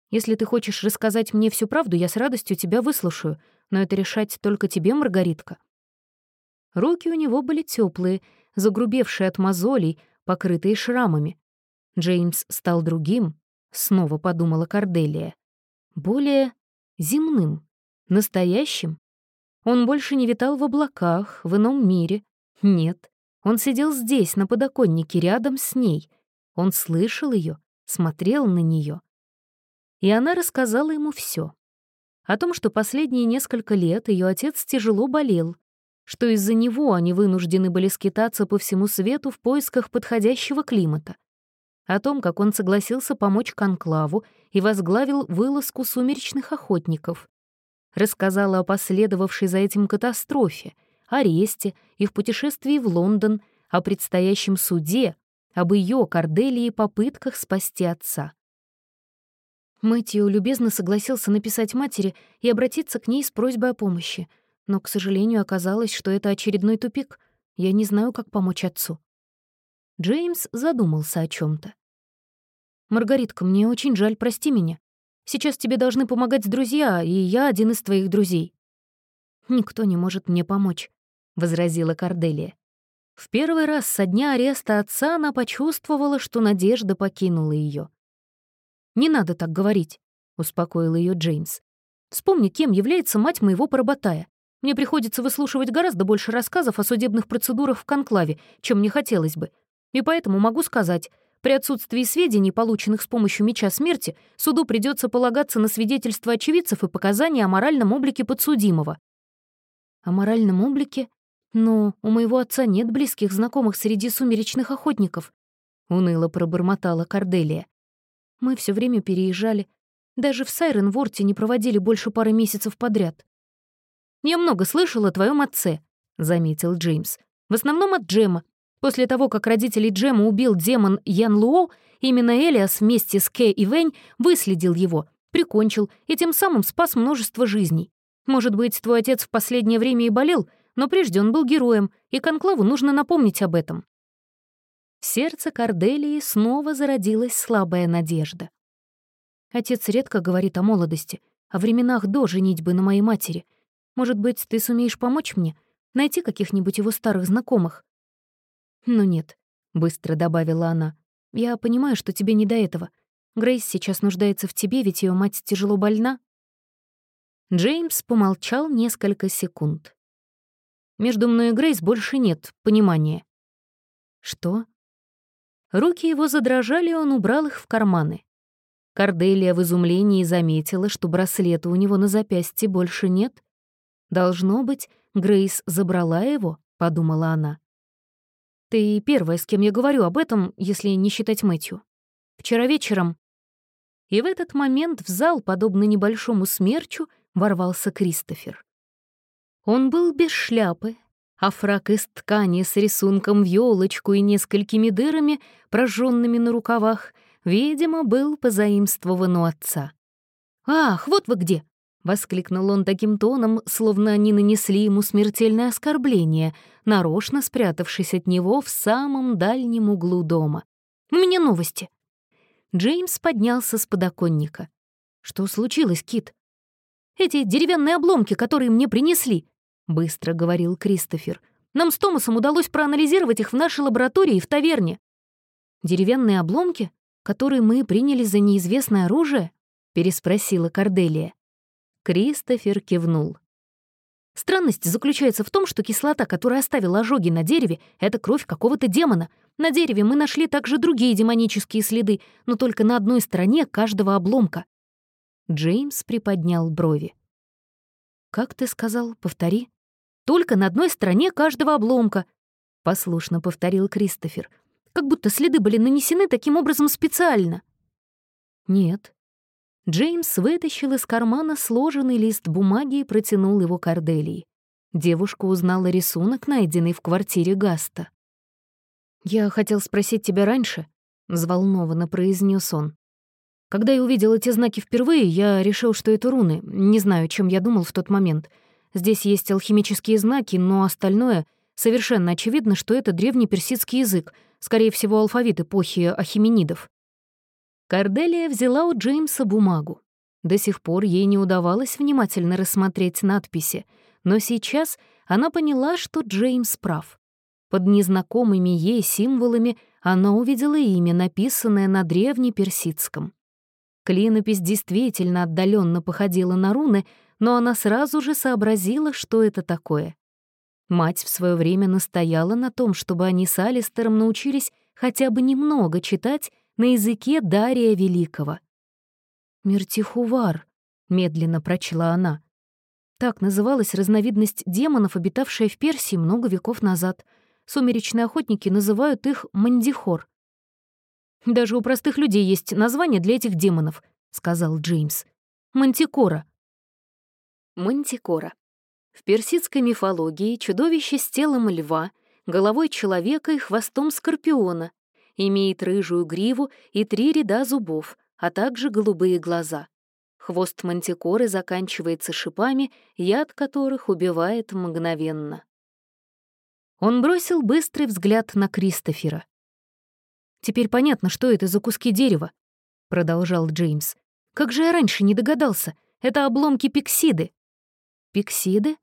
«Если ты хочешь рассказать мне всю правду, я с радостью тебя выслушаю, но это решать только тебе, Маргаритка». Руки у него были теплые, загрубевшие от мозолей, покрытые шрамами. Джеймс стал другим, снова подумала Корделия. Более земным, настоящим. Он больше не витал в облаках, в ином мире. Нет, он сидел здесь, на подоконнике, рядом с ней, он слышал ее, смотрел на нее. И она рассказала ему все. О том, что последние несколько лет ее отец тяжело болел, что из-за него они вынуждены были скитаться по всему свету в поисках подходящего климата. О том, как он согласился помочь Конклаву и возглавил вылазку сумеречных охотников. Рассказала о последовавшей за этим катастрофе, аресте, их путешествии в Лондон, о предстоящем суде, об ее, Корделии, попытках спасти отца. Мэтью любезно согласился написать матери и обратиться к ней с просьбой о помощи, но, к сожалению, оказалось, что это очередной тупик. Я не знаю, как помочь отцу. Джеймс задумался о чем то «Маргаритка, мне очень жаль, прости меня. Сейчас тебе должны помогать друзья, и я один из твоих друзей». «Никто не может мне помочь», — возразила Корделия. В первый раз со дня ареста отца она почувствовала, что надежда покинула ее. «Не надо так говорить», — успокоил ее Джеймс. Вспомни, кем является мать моего поработая. Мне приходится выслушивать гораздо больше рассказов о судебных процедурах в конклаве, чем мне хотелось бы. И поэтому могу сказать, при отсутствии сведений, полученных с помощью меча смерти, суду придется полагаться на свидетельства очевидцев и показания о моральном облике подсудимого. О моральном облике? Но у моего отца нет близких знакомых среди сумеречных охотников. Уныло пробормотала Корделия. Мы все время переезжали. Даже в Сайренворте не проводили больше пары месяцев подряд. «Я много слышал о твоем отце», — заметил Джеймс. «В основном от Джема. После того, как родителей Джема убил демон Ян Луо, именно Элиас вместе с Кэ и Вэнь выследил его, прикончил и тем самым спас множество жизней. Может быть, твой отец в последнее время и болел, но прежде он был героем, и Конклаву нужно напомнить об этом». Сердце Корделии снова зародилась слабая надежда. Отец редко говорит о молодости, о временах до женитьбы на моей матери. Может быть, ты сумеешь помочь мне, найти каких-нибудь его старых знакомых? «Ну нет», — быстро добавила она. «Я понимаю, что тебе не до этого. Грейс сейчас нуждается в тебе, ведь ее мать тяжело больна». Джеймс помолчал несколько секунд. «Между мной и Грейс больше нет понимания». «Что?» Руки его задрожали, он убрал их в карманы. Корделия в изумлении заметила, что браслета у него на запястье больше нет. «Должно быть, Грейс забрала его», — подумала она. Ты первая, с кем я говорю об этом, если не считать Мэтью. Вчера вечером...» И в этот момент в зал, подобно небольшому смерчу, ворвался Кристофер. Он был без шляпы, а фрак из ткани с рисунком в ёлочку и несколькими дырами, прожженными на рукавах, видимо, был позаимствован у отца. «Ах, вот вы где!» Воскликнул он таким тоном, словно они нанесли ему смертельное оскорбление, нарочно спрятавшись от него в самом дальнем углу дома. «У меня новости». Джеймс поднялся с подоконника. «Что случилось, Кит?» «Эти деревянные обломки, которые мне принесли», — быстро говорил Кристофер. «Нам с Томасом удалось проанализировать их в нашей лаборатории в таверне». «Деревянные обломки, которые мы приняли за неизвестное оружие?» — переспросила Корделия. Кристофер кивнул. Странность заключается в том, что кислота, которая оставила ожоги на дереве, — это кровь какого-то демона. На дереве мы нашли также другие демонические следы, но только на одной стороне каждого обломка. Джеймс приподнял брови. «Как ты сказал? Повтори». «Только на одной стороне каждого обломка», — послушно повторил Кристофер. «Как будто следы были нанесены таким образом специально». «Нет», Джеймс вытащил из кармана сложенный лист бумаги и протянул его Корделии. Девушка узнала рисунок, найденный в квартире Гаста. «Я хотел спросить тебя раньше», — взволнованно произнес он. «Когда я увидел эти знаки впервые, я решил, что это руны. Не знаю, чем я думал в тот момент. Здесь есть алхимические знаки, но остальное — совершенно очевидно, что это древний персидский язык, скорее всего, алфавит эпохи ахименидов. Корделия взяла у Джеймса бумагу. До сих пор ей не удавалось внимательно рассмотреть надписи, но сейчас она поняла, что Джеймс прав. Под незнакомыми ей символами она увидела имя, написанное на древнеперсидском. Клинопись действительно отдаленно походила на руны, но она сразу же сообразила, что это такое. Мать в свое время настояла на том, чтобы они с Алистером научились хотя бы немного читать на языке Дария Великого. «Мертихувар», — медленно прочла она. Так называлась разновидность демонов, обитавшая в Персии много веков назад. Сумеречные охотники называют их мандихор. «Даже у простых людей есть название для этих демонов», — сказал Джеймс. «Мантикора». Мантикора. В персидской мифологии чудовище с телом льва, головой человека и хвостом скорпиона, имеет рыжую гриву и три ряда зубов, а также голубые глаза. Хвост мантикоры заканчивается шипами, яд которых убивает мгновенно. Он бросил быстрый взгляд на Кристофера. «Теперь понятно, что это за куски дерева», — продолжал Джеймс. «Как же я раньше не догадался? Это обломки пиксиды». «Пиксиды?»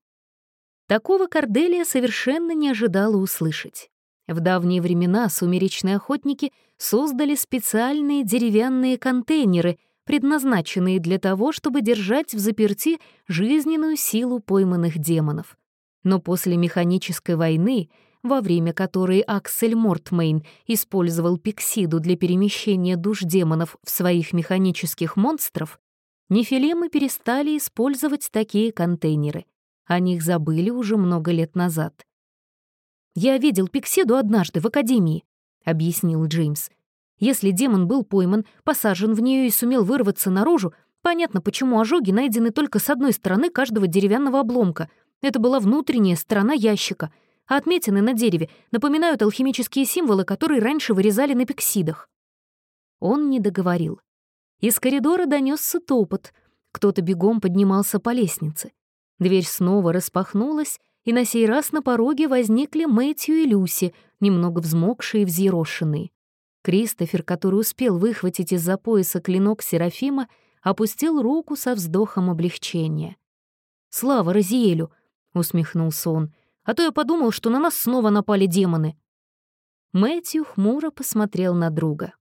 Такого Корделия совершенно не ожидала услышать. В давние времена сумеречные охотники создали специальные деревянные контейнеры, предназначенные для того, чтобы держать в заперти жизненную силу пойманных демонов. Но после механической войны, во время которой Аксель Мортмейн использовал пиксиду для перемещения душ демонов в своих механических монстров, нефилемы перестали использовать такие контейнеры. О них забыли уже много лет назад. «Я видел пиксиду однажды в Академии», — объяснил Джеймс. «Если демон был пойман, посажен в нее и сумел вырваться наружу, понятно, почему ожоги найдены только с одной стороны каждого деревянного обломка. Это была внутренняя сторона ящика, а отметины на дереве напоминают алхимические символы, которые раньше вырезали на пиксидах». Он не договорил. Из коридора донесся топот. Кто-то бегом поднимался по лестнице. Дверь снова распахнулась, и на сей раз на пороге возникли Мэтью и Люси, немного взмокшие и взъерошенные. Кристофер, который успел выхватить из-за пояса клинок Серафима, опустил руку со вздохом облегчения. «Слава Розиэлю!» — усмехнулся он. «А то я подумал, что на нас снова напали демоны». Мэтью хмуро посмотрел на друга.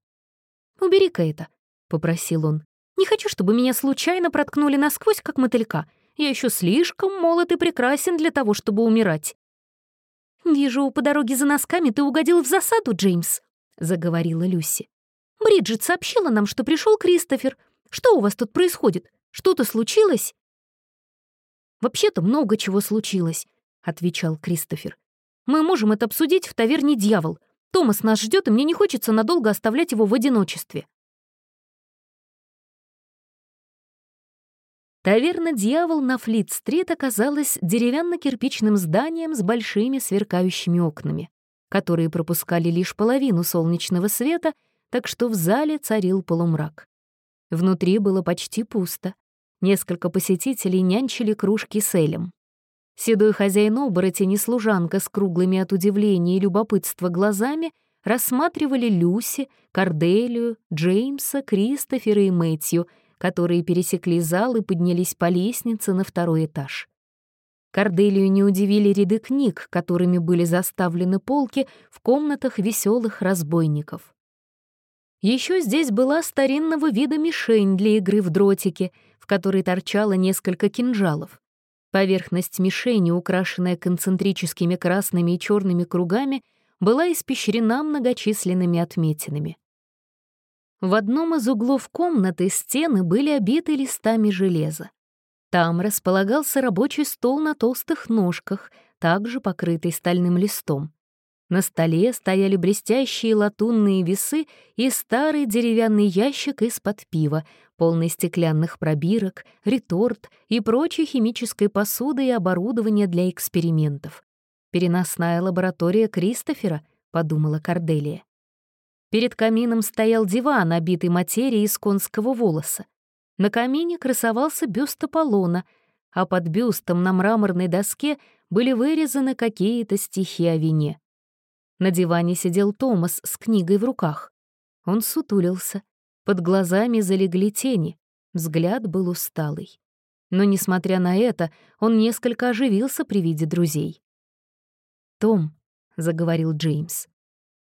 «Убери-ка это», — попросил он. «Не хочу, чтобы меня случайно проткнули насквозь, как мотылька. Я еще слишком молод и прекрасен для того, чтобы умирать». «Вижу, по дороге за носками ты угодил в засаду, Джеймс», — заговорила Люси. «Бриджит сообщила нам, что пришел Кристофер. Что у вас тут происходит? Что-то случилось?» «Вообще-то много чего случилось», — отвечал Кристофер. «Мы можем это обсудить в таверне «Дьявол». Томас нас ждет, и мне не хочется надолго оставлять его в одиночестве». Таверна «Дьявол» на Флит-стрит оказалась деревянно-кирпичным зданием с большими сверкающими окнами, которые пропускали лишь половину солнечного света, так что в зале царил полумрак. Внутри было почти пусто. Несколько посетителей нянчили кружки с элем. Седой хозяин оборотень и служанка с круглыми от удивления и любопытства глазами рассматривали Люси, Корделию, Джеймса, Кристофера и Мэтью — которые пересекли зал и поднялись по лестнице на второй этаж. Корделию не удивили ряды книг, которыми были заставлены полки в комнатах веселых разбойников. Еще здесь была старинного вида мишень для игры в дротики, в которой торчало несколько кинжалов. Поверхность мишени, украшенная концентрическими красными и черными кругами, была испещрена многочисленными отметинами. В одном из углов комнаты стены были обиты листами железа. Там располагался рабочий стол на толстых ножках, также покрытый стальным листом. На столе стояли блестящие латунные весы и старый деревянный ящик из-под пива, полный стеклянных пробирок, реторт и прочей химической посуды и оборудования для экспериментов. «Переносная лаборатория Кристофера», — подумала Корделия. Перед камином стоял диван, обитый материей из конского волоса. На камине красовался бюст Аполлона, а под бюстом на мраморной доске были вырезаны какие-то стихи о вине. На диване сидел Томас с книгой в руках. Он сутулился. Под глазами залегли тени. Взгляд был усталый. Но, несмотря на это, он несколько оживился при виде друзей. «Том», — заговорил Джеймс.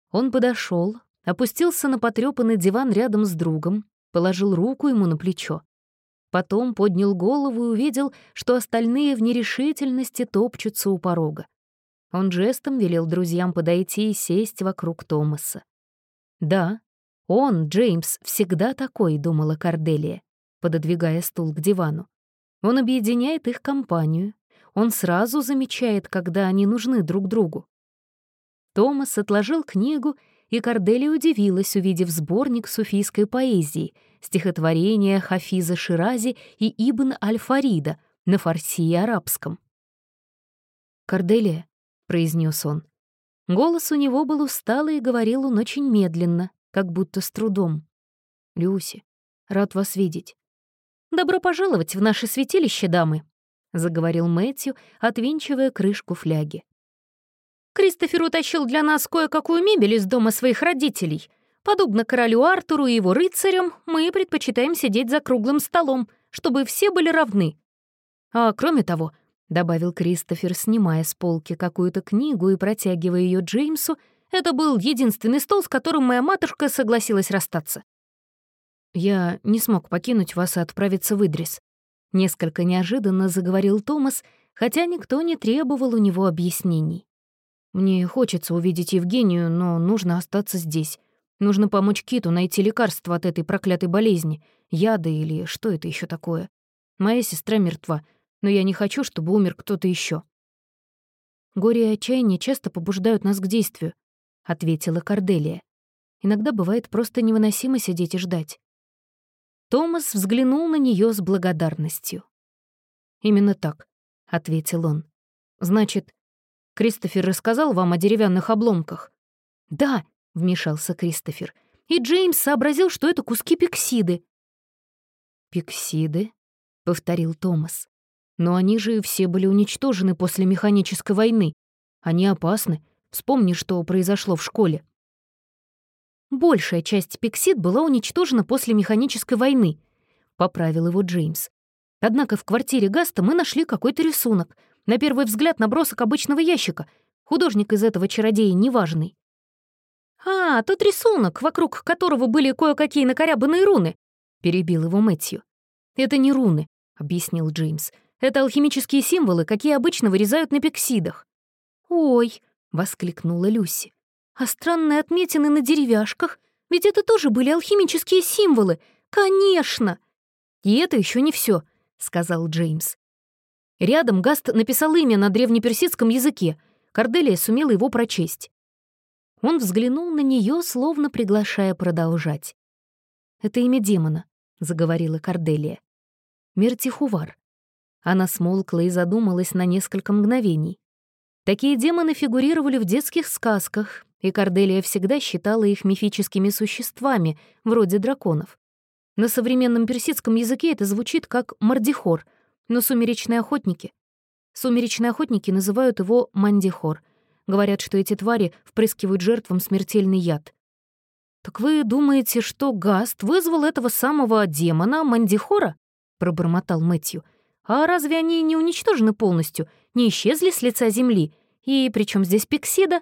Он подошел, опустился на потрёпанный диван рядом с другом, положил руку ему на плечо. Потом поднял голову и увидел, что остальные в нерешительности топчутся у порога. Он жестом велел друзьям подойти и сесть вокруг Томаса. «Да, он, Джеймс, всегда такой», — думала Корделия, пододвигая стул к дивану. «Он объединяет их компанию. Он сразу замечает, когда они нужны друг другу». Томас отложил книгу и Корделия удивилась, увидев сборник суфийской поэзии, стихотворения Хафиза Ширази и Ибн Аль-Фарида на фарси и арабском. «Корделия», — произнес он. Голос у него был усталый и говорил он очень медленно, как будто с трудом. «Люси, рад вас видеть». «Добро пожаловать в наше святилище, дамы», — заговорил Мэтью, отвинчивая крышку фляги. Кристофер утащил для нас кое-какую мебель из дома своих родителей. Подобно королю Артуру и его рыцарям, мы предпочитаем сидеть за круглым столом, чтобы все были равны. А кроме того, — добавил Кристофер, снимая с полки какую-то книгу и протягивая ее Джеймсу, это был единственный стол, с которым моя матушка согласилась расстаться. «Я не смог покинуть вас и отправиться в Идрис», — несколько неожиданно заговорил Томас, хотя никто не требовал у него объяснений. «Мне хочется увидеть Евгению, но нужно остаться здесь. Нужно помочь Киту найти лекарство от этой проклятой болезни, яды или что это еще такое. Моя сестра мертва, но я не хочу, чтобы умер кто-то еще. «Горе и отчаяние часто побуждают нас к действию», — ответила Корделия. «Иногда бывает просто невыносимо сидеть и ждать». Томас взглянул на нее с благодарностью. «Именно так», — ответил он. «Значит, Кристофер рассказал вам о деревянных обломках?» «Да», — вмешался Кристофер. «И Джеймс сообразил, что это куски пиксиды». «Пиксиды?» — повторил Томас. «Но они же все были уничтожены после механической войны. Они опасны. Вспомни, что произошло в школе». Большая часть пиксид была уничтожена после механической войны, поправил его Джеймс. Однако в квартире Гаста мы нашли какой-то рисунок. На первый взгляд набросок обычного ящика. Художник из этого чародея неважный. «А, тот рисунок, вокруг которого были кое-какие накорябанные руны», — перебил его Мэтью. «Это не руны», — объяснил Джеймс. «Это алхимические символы, какие обычно вырезают на пиксидах». «Ой», — воскликнула Люси. А странные отметины на деревяшках? Ведь это тоже были алхимические символы. Конечно! И это еще не все, сказал Джеймс. Рядом Гаст написал имя на древнеперсидском языке. Корделия сумела его прочесть. Он взглянул на нее, словно приглашая продолжать. «Это имя демона», — заговорила Корделия. «Мертихувар». Она смолкла и задумалась на несколько мгновений. Такие демоны фигурировали в детских сказках, и Корделия всегда считала их мифическими существами, вроде драконов. На современном персидском языке это звучит как «мардихор», но сумеречные охотники. Сумеречные охотники называют его «мандихор». Говорят, что эти твари впрыскивают жертвам смертельный яд. «Так вы думаете, что Гаст вызвал этого самого демона Мандихора?» — пробормотал Мэтью. «А разве они не уничтожены полностью, не исчезли с лица земли? И при чем здесь Пиксида?»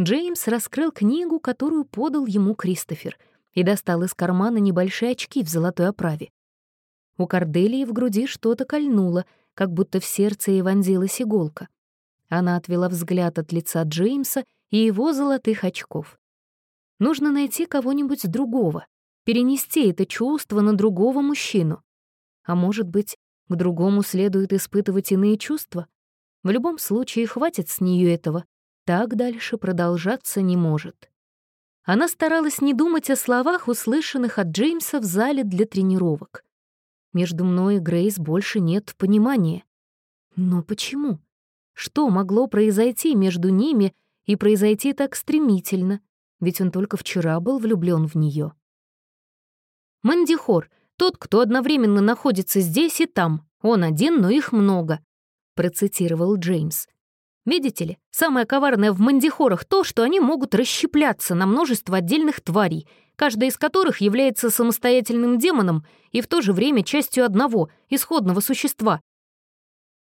Джеймс раскрыл книгу, которую подал ему Кристофер, и достал из кармана небольшие очки в золотой оправе. У Корделии в груди что-то кольнуло, как будто в сердце ей вонзилась иголка. Она отвела взгляд от лица Джеймса и его золотых очков. Нужно найти кого-нибудь другого, перенести это чувство на другого мужчину. А может быть, к другому следует испытывать иные чувства? В любом случае, хватит с нее этого. Так дальше продолжаться не может. Она старалась не думать о словах, услышанных от Джеймса в зале для тренировок. Между мной и Грейс больше нет понимания. Но почему? Что могло произойти между ними и произойти так стремительно? Ведь он только вчера был влюблен в нее. Мандихор — тот, кто одновременно находится здесь и там. Он один, но их много, процитировал Джеймс. Видите ли, самое коварное в мандихорах то, что они могут расщепляться на множество отдельных тварей, каждая из которых является самостоятельным демоном и в то же время частью одного, исходного существа.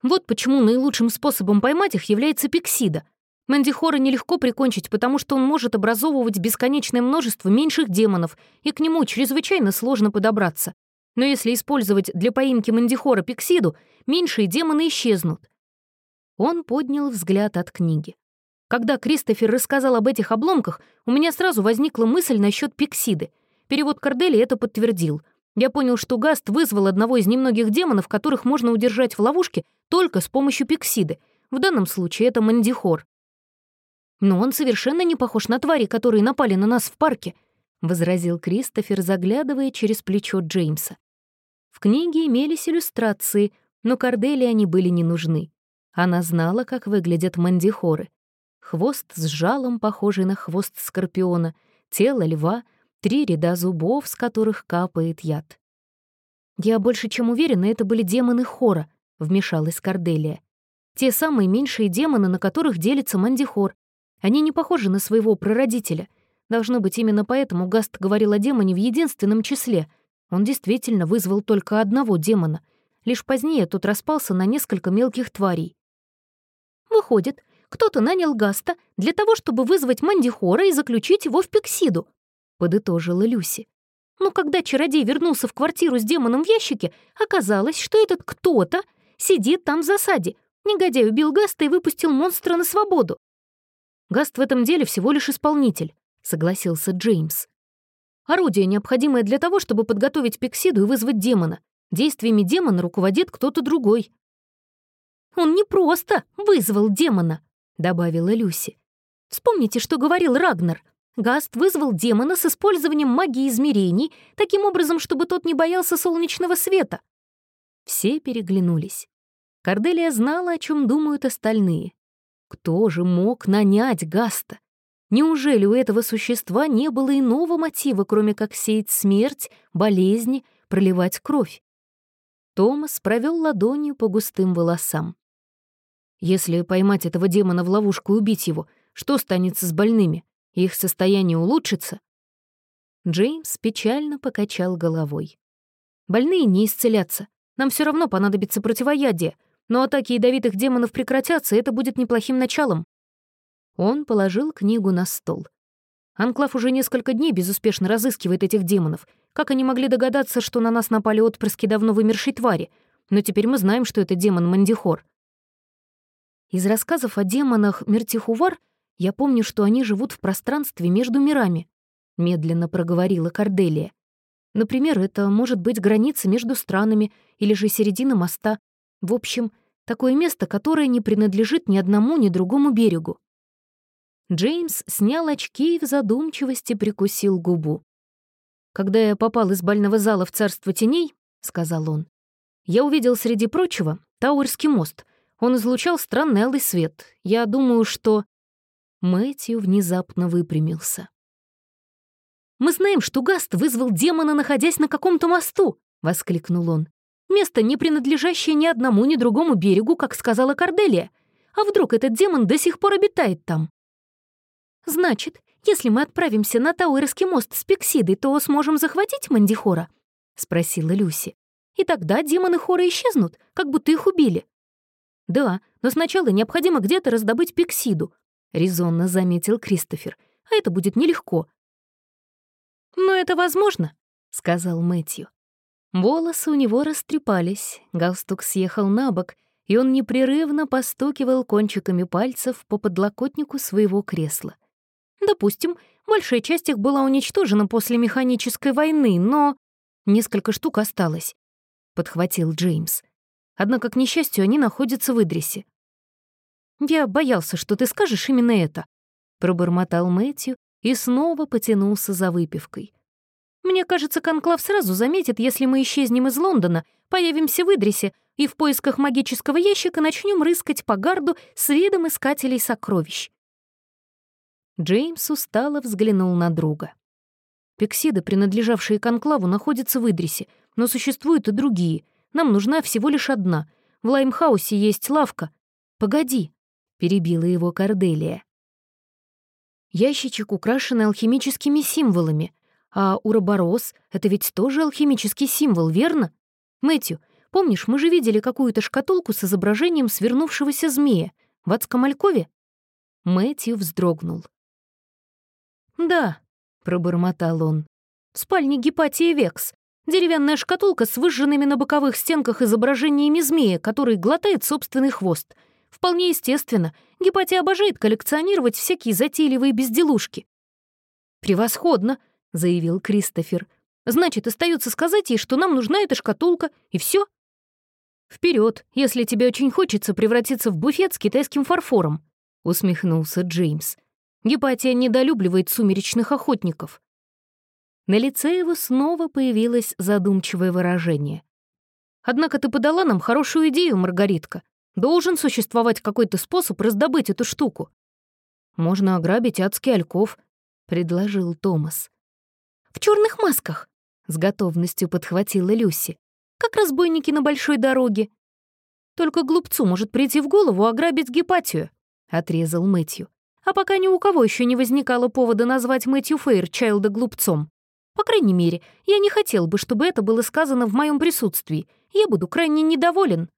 Вот почему наилучшим способом поймать их является пиксида. Мандихора нелегко прикончить, потому что он может образовывать бесконечное множество меньших демонов, и к нему чрезвычайно сложно подобраться. Но если использовать для поимки мандихора пиксиду, меньшие демоны исчезнут. Он поднял взгляд от книги. Когда Кристофер рассказал об этих обломках, у меня сразу возникла мысль насчет пиксиды. Перевод Кордели это подтвердил. Я понял, что Гаст вызвал одного из немногих демонов, которых можно удержать в ловушке только с помощью пиксиды. В данном случае это Мандихор. «Но он совершенно не похож на твари, которые напали на нас в парке», — возразил Кристофер, заглядывая через плечо Джеймса. В книге имелись иллюстрации, но Кордели они были не нужны. Она знала, как выглядят мандихоры. Хвост с жалом, похожий на хвост скорпиона, тело льва, три ряда зубов, с которых капает яд. «Я больше чем уверена, это были демоны Хора», — вмешалась Корделия. «Те самые меньшие демоны, на которых делится Мандихор. Они не похожи на своего прародителя. Должно быть, именно поэтому Гаст говорил о демоне в единственном числе. Он действительно вызвал только одного демона. Лишь позднее тот распался на несколько мелких тварей. Выходит, кто-то нанял Гаста для того, чтобы вызвать Мандихора и заключить его в Пексиду», — подытожила Люси. Но когда чародей вернулся в квартиру с демоном в ящике, оказалось, что этот кто-то сидит там в засаде. Негодяй убил Гаста и выпустил монстра на свободу. «Гаст в этом деле всего лишь исполнитель», — согласился Джеймс. «Орудие, необходимое для того, чтобы подготовить Пиксиду и вызвать демона. Действиями демона руководит кто-то другой». «Он не просто вызвал демона», — добавила Люси. «Вспомните, что говорил Рагнар. Гаст вызвал демона с использованием магии измерений, таким образом, чтобы тот не боялся солнечного света». Все переглянулись. Корделия знала, о чем думают остальные. Кто же мог нанять Гаста? Неужели у этого существа не было иного мотива, кроме как сеять смерть, болезни, проливать кровь? Томас провел ладонью по густым волосам. Если поймать этого демона в ловушку и убить его, что станется с больными? Их состояние улучшится? Джеймс печально покачал головой. Больные не исцелятся. Нам все равно понадобится противоядие, но атаки ядовитых демонов прекратятся, и это будет неплохим началом. Он положил книгу на стол. Анклав уже несколько дней безуспешно разыскивает этих демонов. Как они могли догадаться, что на нас напали отпрыски давно вымершей твари? Но теперь мы знаем, что это демон Мандихор. Из рассказов о демонах Мертихувар я помню, что они живут в пространстве между мирами, медленно проговорила Корделия. Например, это может быть граница между странами или же середина моста, в общем, такое место, которое не принадлежит ни одному, ни другому берегу. Джеймс снял очки и в задумчивости прикусил губу. «Когда я попал из бального зала в царство теней», — сказал он, «я увидел среди прочего Тауэрский мост. Он излучал странный алый свет. Я думаю, что...» Мэтью внезапно выпрямился. «Мы знаем, что Гаст вызвал демона, находясь на каком-то мосту!» — воскликнул он. Место, не принадлежащее ни одному, ни другому берегу, как сказала Корделия. А вдруг этот демон до сих пор обитает там? Значит, если мы отправимся на Тауэрский мост с Пиксидой, то сможем захватить Мандихора? Спросила Люси. И тогда демоны Хора исчезнут, как будто их убили. Да, но сначала необходимо где-то раздобыть Пиксиду, резонно заметил Кристофер. А это будет нелегко. Но это возможно, сказал Мэтью. Волосы у него растрепались, галстук съехал на бок, и он непрерывно постукивал кончиками пальцев по подлокотнику своего кресла. Допустим, большая часть их была уничтожена после механической войны, но несколько штук осталось, — подхватил Джеймс. Однако, к несчастью, они находятся в Идрисе. «Я боялся, что ты скажешь именно это», — пробормотал Мэтью и снова потянулся за выпивкой. Мне кажется, Конклав сразу заметит, если мы исчезнем из Лондона, появимся в Идрисе и в поисках магического ящика начнем рыскать по гарду с видом искателей сокровищ. Джеймс устало взглянул на друга. Пексиды, принадлежавшие Конклаву, находятся в Идрисе, но существуют и другие. Нам нужна всего лишь одна. В Лаймхаусе есть лавка. Погоди, перебила его Корделия. Ящичек, украшенный алхимическими символами. А уроборос — это ведь тоже алхимический символ, верно? Мэтью, помнишь, мы же видели какую-то шкатулку с изображением свернувшегося змея в адском алькове? Мэтью вздрогнул. «Да», — пробормотал он, — «в спальне Гепатии Векс. Деревянная шкатулка с выжженными на боковых стенках изображениями змея, который глотает собственный хвост. Вполне естественно, Гепатия обожает коллекционировать всякие затейливые безделушки». «Превосходно!» заявил Кристофер. «Значит, остается сказать ей, что нам нужна эта шкатулка, и все. Вперед, если тебе очень хочется превратиться в буфет с китайским фарфором», — усмехнулся Джеймс. «Гепатия недолюбливает сумеречных охотников». На лице его снова появилось задумчивое выражение. «Однако ты подала нам хорошую идею, Маргаритка. Должен существовать какой-то способ раздобыть эту штуку». «Можно ограбить адский ольков», — предложил Томас. В черных масках!» — с готовностью подхватила Люси. «Как разбойники на большой дороге!» «Только глупцу может прийти в голову ограбить гепатию», — отрезал Мэтью. «А пока ни у кого еще не возникало повода назвать Мэтью Фейрчайлда глупцом. По крайней мере, я не хотел бы, чтобы это было сказано в моем присутствии. Я буду крайне недоволен».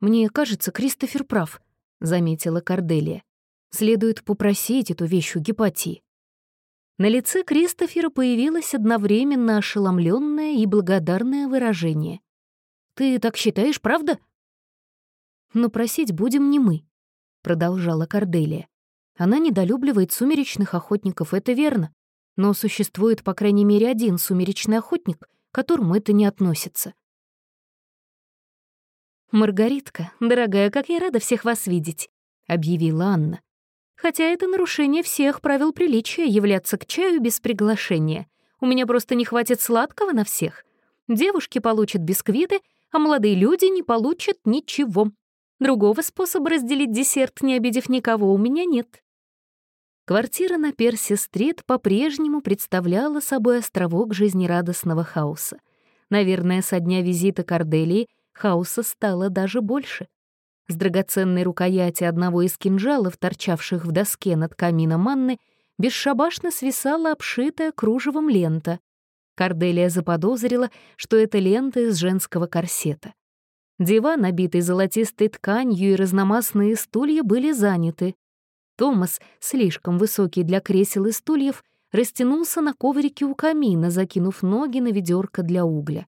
«Мне кажется, Кристофер прав», — заметила Корделия. «Следует попросить эту вещь у гепатии». На лице Кристофера появилось одновременно ошеломленное и благодарное выражение. «Ты так считаешь, правда?» «Но просить будем не мы», — продолжала Корделия. «Она недолюбливает сумеречных охотников, это верно. Но существует, по крайней мере, один сумеречный охотник, к которому это не относится. «Маргаритка, дорогая, как я рада всех вас видеть», — объявила Анна. «Хотя это нарушение всех правил приличия являться к чаю без приглашения. У меня просто не хватит сладкого на всех. Девушки получат бисквиты, а молодые люди не получат ничего. Другого способа разделить десерт, не обидев никого, у меня нет». Квартира на Перси-стрит по-прежнему представляла собой островок жизнерадостного хаоса. Наверное, со дня визита Корделии хаоса стало даже больше. С драгоценной рукояти одного из кинжалов, торчавших в доске над камином Анны, бесшабашно свисала обшитая кружевом лента. Корделия заподозрила, что это лента из женского корсета. Диван, набитый золотистой тканью, и разномастные стулья были заняты. Томас, слишком высокий для кресел и стульев, растянулся на коврике у камина, закинув ноги на ведерко для угля.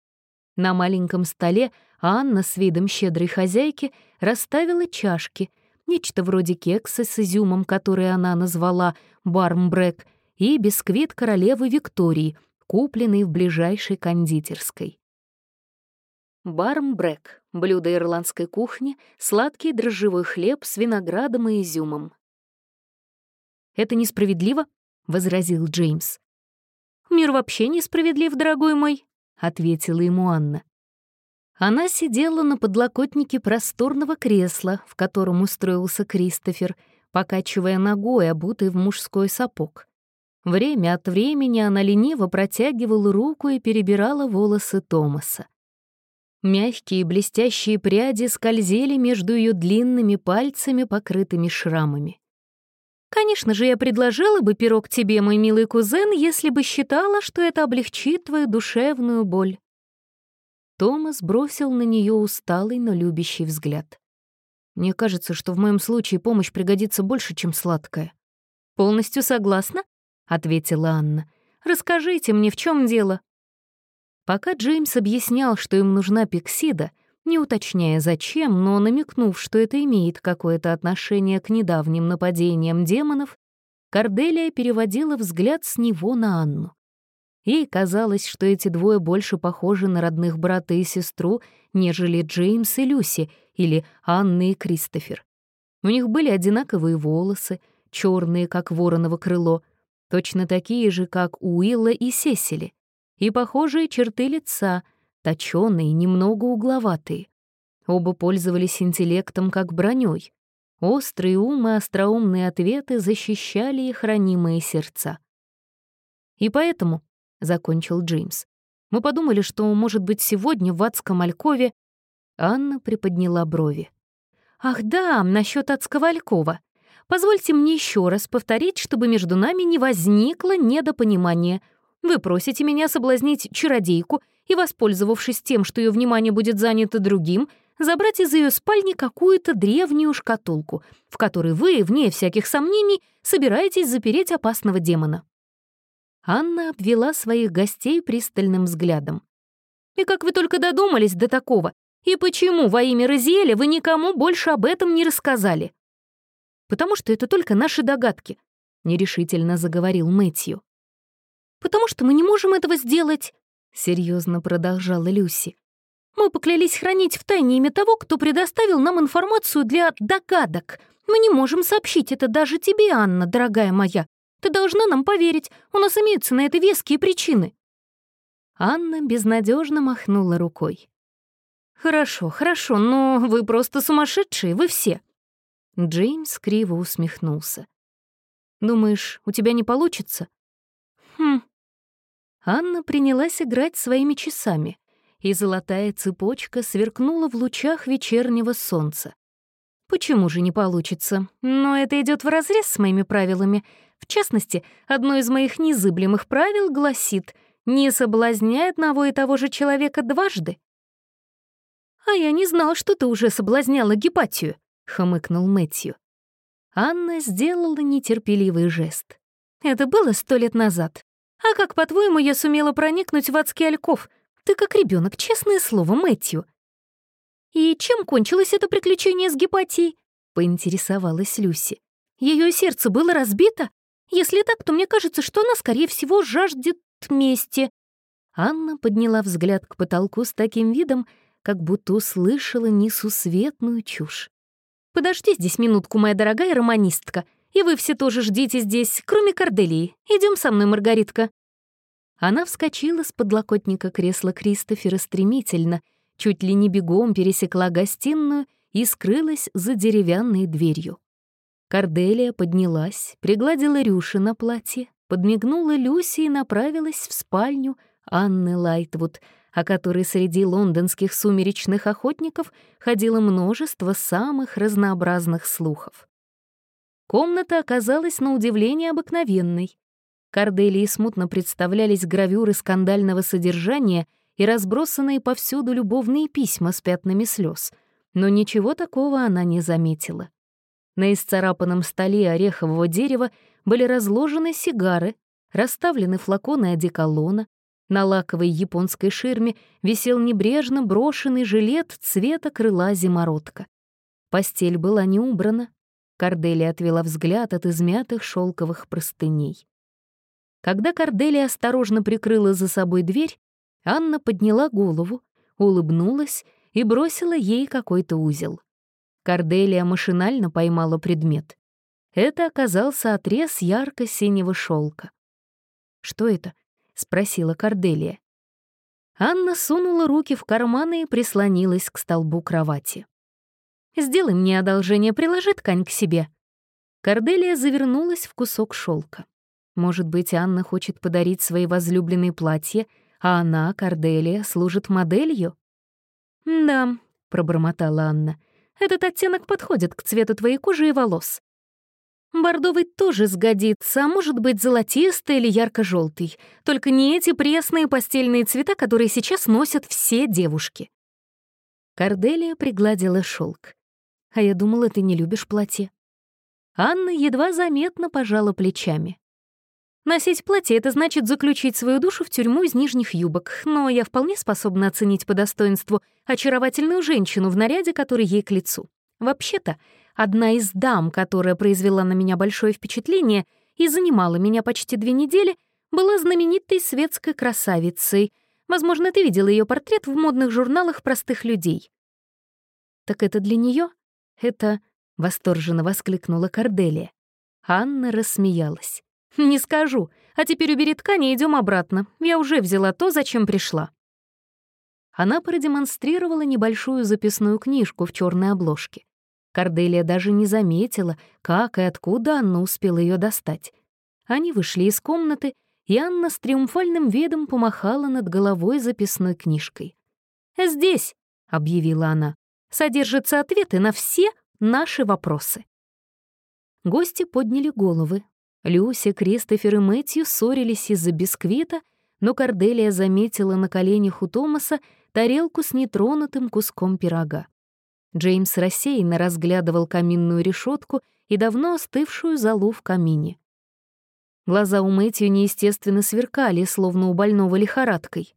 На маленьком столе Анна с видом щедрой хозяйки расставила чашки, нечто вроде кекса с изюмом, который она назвала «бармбрек», и бисквит королевы Виктории, купленный в ближайшей кондитерской. Бармбрек — блюдо ирландской кухни, сладкий дрожжевой хлеб с виноградом и изюмом. «Это несправедливо», — возразил Джеймс. «Мир вообще несправедлив, дорогой мой», — ответила ему Анна. Она сидела на подлокотнике просторного кресла, в котором устроился Кристофер, покачивая ногой, обутой в мужской сапог. Время от времени она лениво протягивала руку и перебирала волосы Томаса. Мягкие блестящие пряди скользили между ее длинными пальцами, покрытыми шрамами. Конечно же, я предложила бы пирог тебе, мой милый кузен, если бы считала, что это облегчит твою душевную боль». Томас бросил на нее усталый, но любящий взгляд. «Мне кажется, что в моем случае помощь пригодится больше, чем сладкая». «Полностью согласна?» — ответила Анна. «Расскажите мне, в чем дело?» Пока Джеймс объяснял, что им нужна пиксида, не уточняя зачем, но намекнув, что это имеет какое-то отношение к недавним нападениям демонов, Корделия переводила взгляд с него на Анну. Ей казалось, что эти двое больше похожи на родных брата и сестру, нежели Джеймс и Люси или Анна и Кристофер. У них были одинаковые волосы, черные, как вороново крыло, точно такие же, как у Уилла и Сесили, и похожие черты лица — точёные, немного угловатые. Оба пользовались интеллектом как бронёй. Острые ум и остроумные ответы защищали их ранимые сердца. «И поэтому», — закончил Джеймс, «мы подумали, что, может быть, сегодня в адском алькове...» Анна приподняла брови. «Ах да, насчет адского алькова. Позвольте мне еще раз повторить, чтобы между нами не возникло недопонимания. Вы просите меня соблазнить чародейку и, воспользовавшись тем, что ее внимание будет занято другим, забрать из ее спальни какую-то древнюю шкатулку, в которой вы, вне всяких сомнений, собираетесь запереть опасного демона. Анна обвела своих гостей пристальным взглядом. «И как вы только додумались до такого? И почему во имя Розиэля вы никому больше об этом не рассказали?» «Потому что это только наши догадки», — нерешительно заговорил Мэтью. «Потому что мы не можем этого сделать», серьезно продолжала Люси. Мы поклялись хранить в тайне имя того, кто предоставил нам информацию для догадок. Мы не можем сообщить это даже тебе, Анна, дорогая моя. Ты должна нам поверить, у нас имеются на это веские причины. Анна безнадежно махнула рукой. «Хорошо, хорошо, но вы просто сумасшедшие, вы все». Джеймс криво усмехнулся. «Думаешь, у тебя не получится?» «Хм, Анна принялась играть своими часами, и золотая цепочка сверкнула в лучах вечернего солнца. Почему же не получится? Но это идет вразрез с моими правилами. В частности, одно из моих незыблемых правил гласит «не соблазняй одного и того же человека дважды». «А я не знала, что ты уже соблазняла Гепатию», — хмыкнул Мэтью. Анна сделала нетерпеливый жест. Это было сто лет назад. А как, по-твоему, я сумела проникнуть в адский ольков? Ты как ребенок, честное слово, Мэтью. И чем кончилось это приключение с Гепатией? Поинтересовалась Люси. Ее сердце было разбито? Если так, то мне кажется, что она, скорее всего, жаждет мести. Анна подняла взгляд к потолку с таким видом, как будто услышала несусветную чушь. «Подожди здесь минутку, моя дорогая романистка, и вы все тоже ждите здесь, кроме Корделии. Идем со мной, Маргаритка». Она вскочила с подлокотника кресла Кристофера стремительно, чуть ли не бегом пересекла гостиную и скрылась за деревянной дверью. Корделия поднялась, пригладила рюши на платье, подмигнула Люси и направилась в спальню Анны Лайтвуд, о которой среди лондонских сумеречных охотников ходило множество самых разнообразных слухов. Комната оказалась на удивление обыкновенной. Корделии смутно представлялись гравюры скандального содержания и разбросанные повсюду любовные письма с пятнами слез, но ничего такого она не заметила. На исцарапанном столе орехового дерева были разложены сигары, расставлены флаконы одеколона, на лаковой японской ширме висел небрежно брошенный жилет цвета крыла зимородка. Постель была не убрана. Корделия отвела взгляд от измятых шелковых простыней. Когда Корделия осторожно прикрыла за собой дверь, Анна подняла голову, улыбнулась и бросила ей какой-то узел. Корделия машинально поймала предмет. Это оказался отрез ярко-синего шелка. «Что это?» — спросила Корделия. Анна сунула руки в карманы и прислонилась к столбу кровати. «Сделай мне одолжение, приложи ткань к себе». Корделия завернулась в кусок шелка. Может быть, Анна хочет подарить своей возлюбленной платье, а она, Корделия, служит моделью? «Да», — пробормотала Анна, этот оттенок подходит к цвету твоей кожи и волос. Бордовый тоже сгодится, а может быть золотистый или ярко-желтый. Только не эти пресные постельные цвета, которые сейчас носят все девушки. Корделия пригладила шелк. А я думала, ты не любишь платье. Анна едва заметно пожала плечами. Носить платье — это значит заключить свою душу в тюрьму из нижних юбок, но я вполне способна оценить по достоинству очаровательную женщину в наряде, который ей к лицу. Вообще-то, одна из дам, которая произвела на меня большое впечатление и занимала меня почти две недели, была знаменитой светской красавицей. Возможно, ты видела ее портрет в модных журналах простых людей. «Так это для нее? Это...» — восторженно воскликнула Корделия. Анна рассмеялась. «Не скажу. А теперь убери ткань и идем обратно. Я уже взяла то, зачем пришла». Она продемонстрировала небольшую записную книжку в черной обложке. Корделия даже не заметила, как и откуда Анна успела ее достать. Они вышли из комнаты, и Анна с триумфальным видом помахала над головой записной книжкой. «Здесь», — объявила она, — «содержатся ответы на все наши вопросы». Гости подняли головы, Люси, Кристофер и Мэтью ссорились из-за бисквита, но Корделия заметила на коленях у Томаса тарелку с нетронутым куском пирога. Джеймс рассеянно разглядывал каминную решетку и давно остывшую залу в камине. Глаза у Мэтью неестественно сверкали, словно у больного лихорадкой.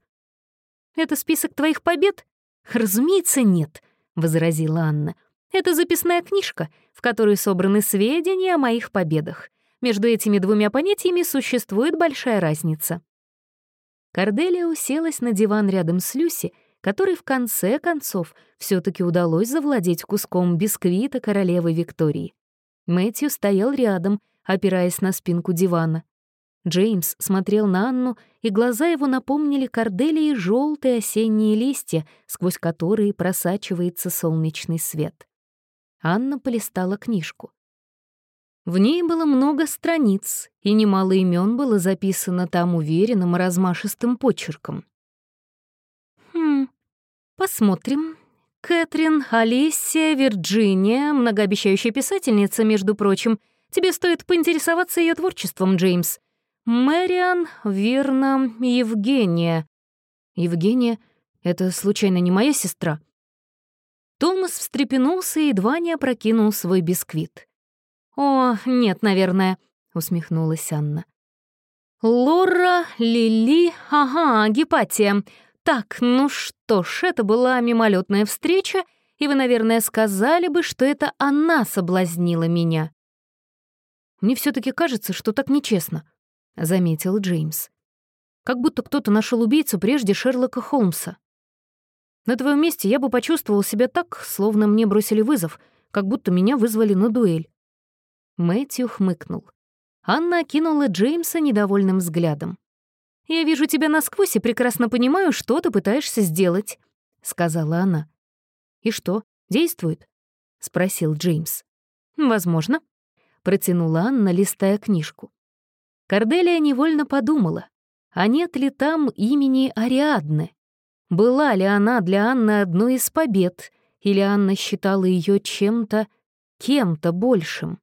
«Это список твоих побед?» «Разумеется, нет», — возразила Анна. «Это записная книжка, в которой собраны сведения о моих победах. Между этими двумя понятиями существует большая разница. Корделия уселась на диван рядом с Люси, которой в конце концов все таки удалось завладеть куском бисквита королевы Виктории. Мэтью стоял рядом, опираясь на спинку дивана. Джеймс смотрел на Анну, и глаза его напомнили Корделии желтые осенние листья, сквозь которые просачивается солнечный свет. Анна полистала книжку. В ней было много страниц, и немало имен было записано там уверенным и размашистым почерком. «Хм, посмотрим. Кэтрин, Алисия, Вирджиния, многообещающая писательница, между прочим. Тебе стоит поинтересоваться ее творчеством, Джеймс. Мэриан, верно, Евгения. Евгения — это, случайно, не моя сестра?» Томас встрепенулся и едва не опрокинул свой бисквит. «О, нет, наверное», — усмехнулась Анна. Лора, Лили, ага, Гепатия. Так, ну что ж, это была мимолетная встреча, и вы, наверное, сказали бы, что это она соблазнила меня. Мне все таки кажется, что так нечестно, заметил Джеймс. Как будто кто-то нашел убийцу прежде Шерлока Холмса. На твоем месте я бы почувствовал себя так, словно мне бросили вызов, как будто меня вызвали на дуэль. Мэтью хмыкнул. Анна окинула Джеймса недовольным взглядом. «Я вижу тебя насквозь и прекрасно понимаю, что ты пытаешься сделать», — сказала она. «И что, действует?» — спросил Джеймс. «Возможно», — протянула Анна, листая книжку. Корделия невольно подумала, а нет ли там имени Ариадны? Была ли она для Анны одной из побед, или Анна считала ее чем-то, кем-то большим?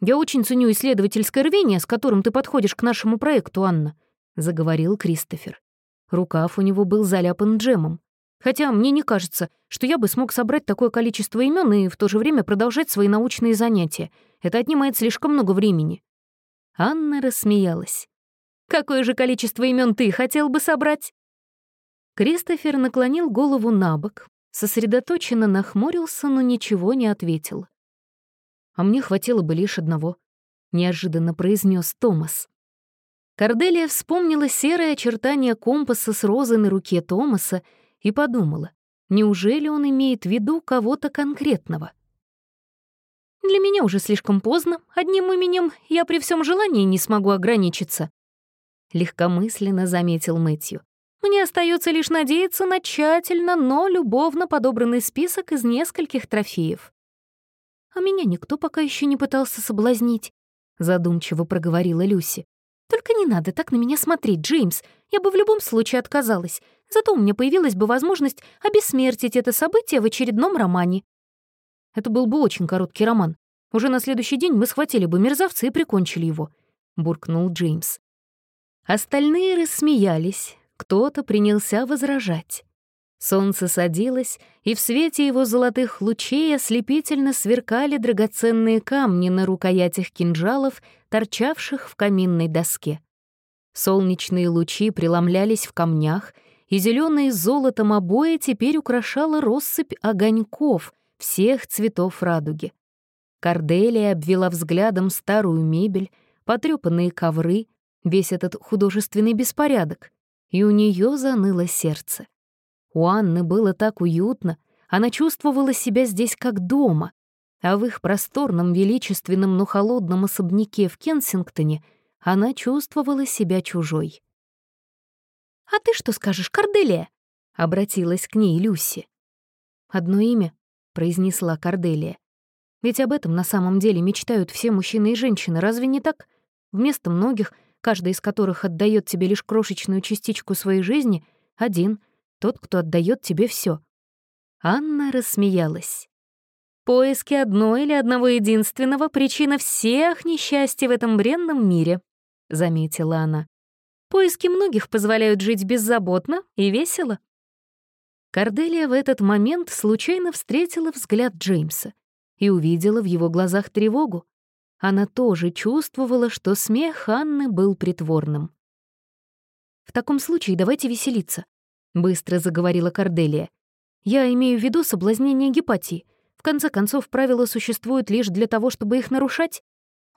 «Я очень ценю исследовательское рвение, с которым ты подходишь к нашему проекту, Анна», — заговорил Кристофер. Рукав у него был заляпан джемом. «Хотя мне не кажется, что я бы смог собрать такое количество имен и в то же время продолжать свои научные занятия. Это отнимает слишком много времени». Анна рассмеялась. «Какое же количество имен ты хотел бы собрать?» Кристофер наклонил голову на бок, сосредоточенно нахмурился, но ничего не ответил а мне хватило бы лишь одного», — неожиданно произнес Томас. Корделия вспомнила серое очертание компаса с розой на руке Томаса и подумала, неужели он имеет в виду кого-то конкретного? «Для меня уже слишком поздно, одним именем я при всем желании не смогу ограничиться», — легкомысленно заметил Мэтью. «Мне остается лишь надеяться на тщательно, но любовно подобранный список из нескольких трофеев». «А меня никто пока еще не пытался соблазнить», — задумчиво проговорила Люси. «Только не надо так на меня смотреть, Джеймс. Я бы в любом случае отказалась. Зато у меня появилась бы возможность обессмертить это событие в очередном романе». «Это был бы очень короткий роман. Уже на следующий день мы схватили бы мерзавца и прикончили его», — буркнул Джеймс. Остальные рассмеялись, кто-то принялся возражать. Солнце садилось, и в свете его золотых лучей ослепительно сверкали драгоценные камни на рукоятях кинжалов, торчавших в каминной доске. Солнечные лучи преломлялись в камнях, и зеленые золотом обои теперь украшала россыпь огоньков всех цветов радуги. Корделия обвела взглядом старую мебель, потрёпанные ковры, весь этот художественный беспорядок, и у нее заныло сердце. У Анны было так уютно, она чувствовала себя здесь как дома, а в их просторном, величественном, но холодном особняке в Кенсингтоне она чувствовала себя чужой. «А ты что скажешь, Корделия?» — обратилась к ней Люси. «Одно имя», — произнесла Корделия. «Ведь об этом на самом деле мечтают все мужчины и женщины, разве не так? Вместо многих, каждый из которых отдает тебе лишь крошечную частичку своей жизни, один — тот, кто отдает тебе все. Анна рассмеялась. Поиски одной или одного единственного — причина всех несчастий в этом бренном мире, — заметила она. Поиски многих позволяют жить беззаботно и весело. Корделия в этот момент случайно встретила взгляд Джеймса и увидела в его глазах тревогу. Она тоже чувствовала, что смех Анны был притворным. «В таком случае давайте веселиться», — быстро заговорила Корделия. «Я имею в виду соблазнение гепатии. В конце концов, правила существуют лишь для того, чтобы их нарушать?»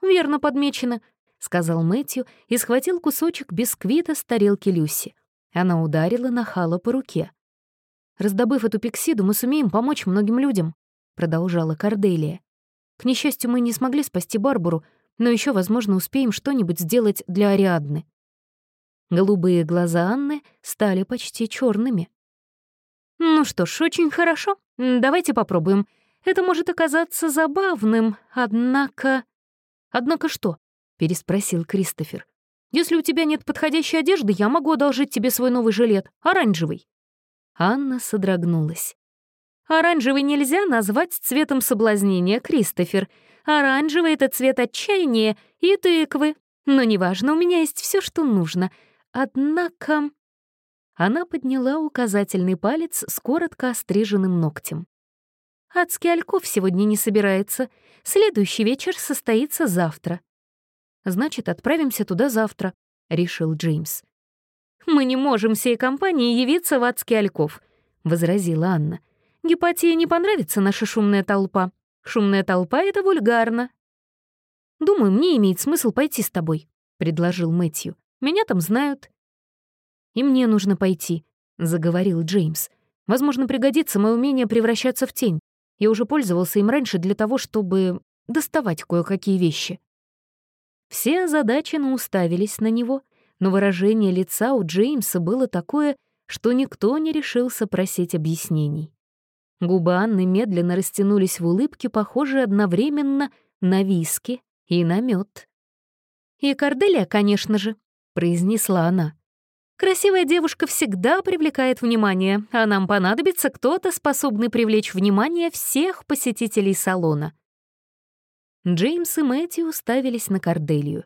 «Верно подмечено», — сказал Мэтью и схватил кусочек бисквита с тарелки Люси. Она ударила нахала по руке. «Раздобыв эту пиксиду, мы сумеем помочь многим людям», — продолжала Корделия. «К несчастью, мы не смогли спасти Барбару, но еще, возможно, успеем что-нибудь сделать для Ариадны. Голубые глаза Анны стали почти черными. «Ну что ж, очень хорошо. Давайте попробуем. Это может оказаться забавным, однако...» «Однако что?» — переспросил Кристофер. «Если у тебя нет подходящей одежды, я могу одолжить тебе свой новый жилет, оранжевый». Анна содрогнулась. «Оранжевый нельзя назвать цветом соблазнения, Кристофер. Оранжевый — это цвет отчаяния и тыквы. Но неважно, у меня есть все, что нужно. Однако... Она подняла указательный палец с коротко остриженным ногтем. «Адский Альков сегодня не собирается. Следующий вечер состоится завтра». Значит, отправимся туда завтра», — решил Джеймс. «Мы не можем всей компанией явиться в адский ольков», — возразила Анна. «Гепатии не понравится наша шумная толпа. Шумная толпа — это вульгарно». «Думаю, мне имеет смысл пойти с тобой», — предложил Мэтью. «Меня там знают». «И мне нужно пойти», — заговорил Джеймс. «Возможно, пригодится мое умение превращаться в тень. Я уже пользовался им раньше для того, чтобы доставать кое-какие вещи». Все озадаченно уставились на него, но выражение лица у Джеймса было такое, что никто не решился просить объяснений. Губы Анны медленно растянулись в улыбке, похожие одновременно на виски и на мед. «И Корделия, конечно же», — произнесла она. «Красивая девушка всегда привлекает внимание, а нам понадобится кто-то, способный привлечь внимание всех посетителей салона». Джеймс и Мэтью уставились на Корделию.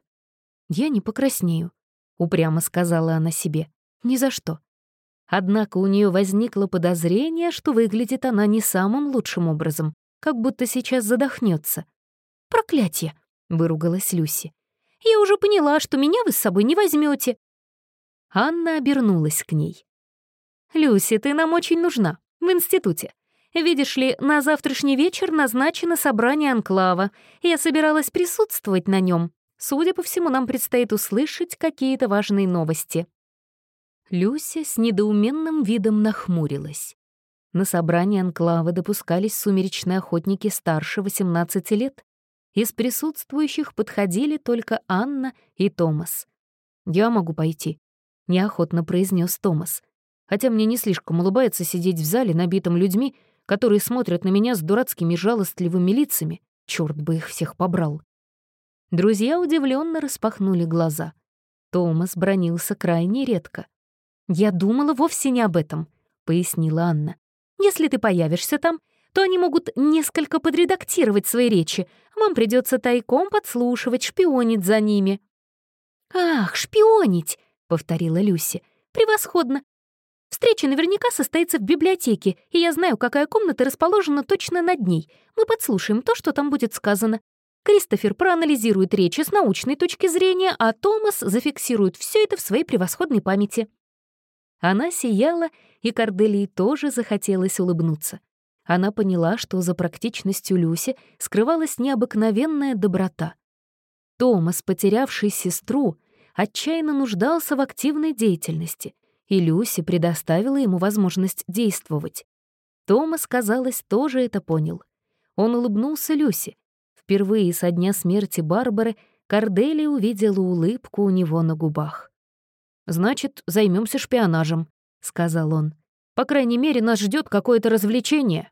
«Я не покраснею», — упрямо сказала она себе. «Ни за что». Однако у нее возникло подозрение, что выглядит она не самым лучшим образом, как будто сейчас задохнется. «Проклятие!» — выругалась Люси. «Я уже поняла, что меня вы с собой не возьмете. Анна обернулась к ней. «Люси, ты нам очень нужна. В институте. Видишь ли, на завтрашний вечер назначено собрание анклава. Я собиралась присутствовать на нем. Судя по всему, нам предстоит услышать какие-то важные новости». Люся с недоуменным видом нахмурилась. На собрание анклава допускались сумеречные охотники старше 18 лет. Из присутствующих подходили только Анна и Томас. «Я могу пойти», — неохотно произнес Томас. «Хотя мне не слишком улыбается сидеть в зале, набитом людьми, которые смотрят на меня с дурацкими жалостливыми лицами. Черт бы их всех побрал». Друзья удивленно распахнули глаза. Томас бронился крайне редко. «Я думала вовсе не об этом», — пояснила Анна. «Если ты появишься там, то они могут несколько подредактировать свои речи. Вам придется тайком подслушивать, шпионить за ними». «Ах, шпионить!» — повторила Люси. «Превосходно! Встреча наверняка состоится в библиотеке, и я знаю, какая комната расположена точно над ней. Мы подслушаем то, что там будет сказано. Кристофер проанализирует речи с научной точки зрения, а Томас зафиксирует все это в своей превосходной памяти». Она сияла, и Корделии тоже захотелось улыбнуться. Она поняла, что за практичностью Люси скрывалась необыкновенная доброта. Томас, потерявший сестру, отчаянно нуждался в активной деятельности, и Люси предоставила ему возможность действовать. Томас, казалось, тоже это понял. Он улыбнулся Люси. Впервые со дня смерти Барбары Корделия увидела улыбку у него на губах. «Значит, займемся шпионажем», — сказал он. «По крайней мере, нас ждет какое-то развлечение».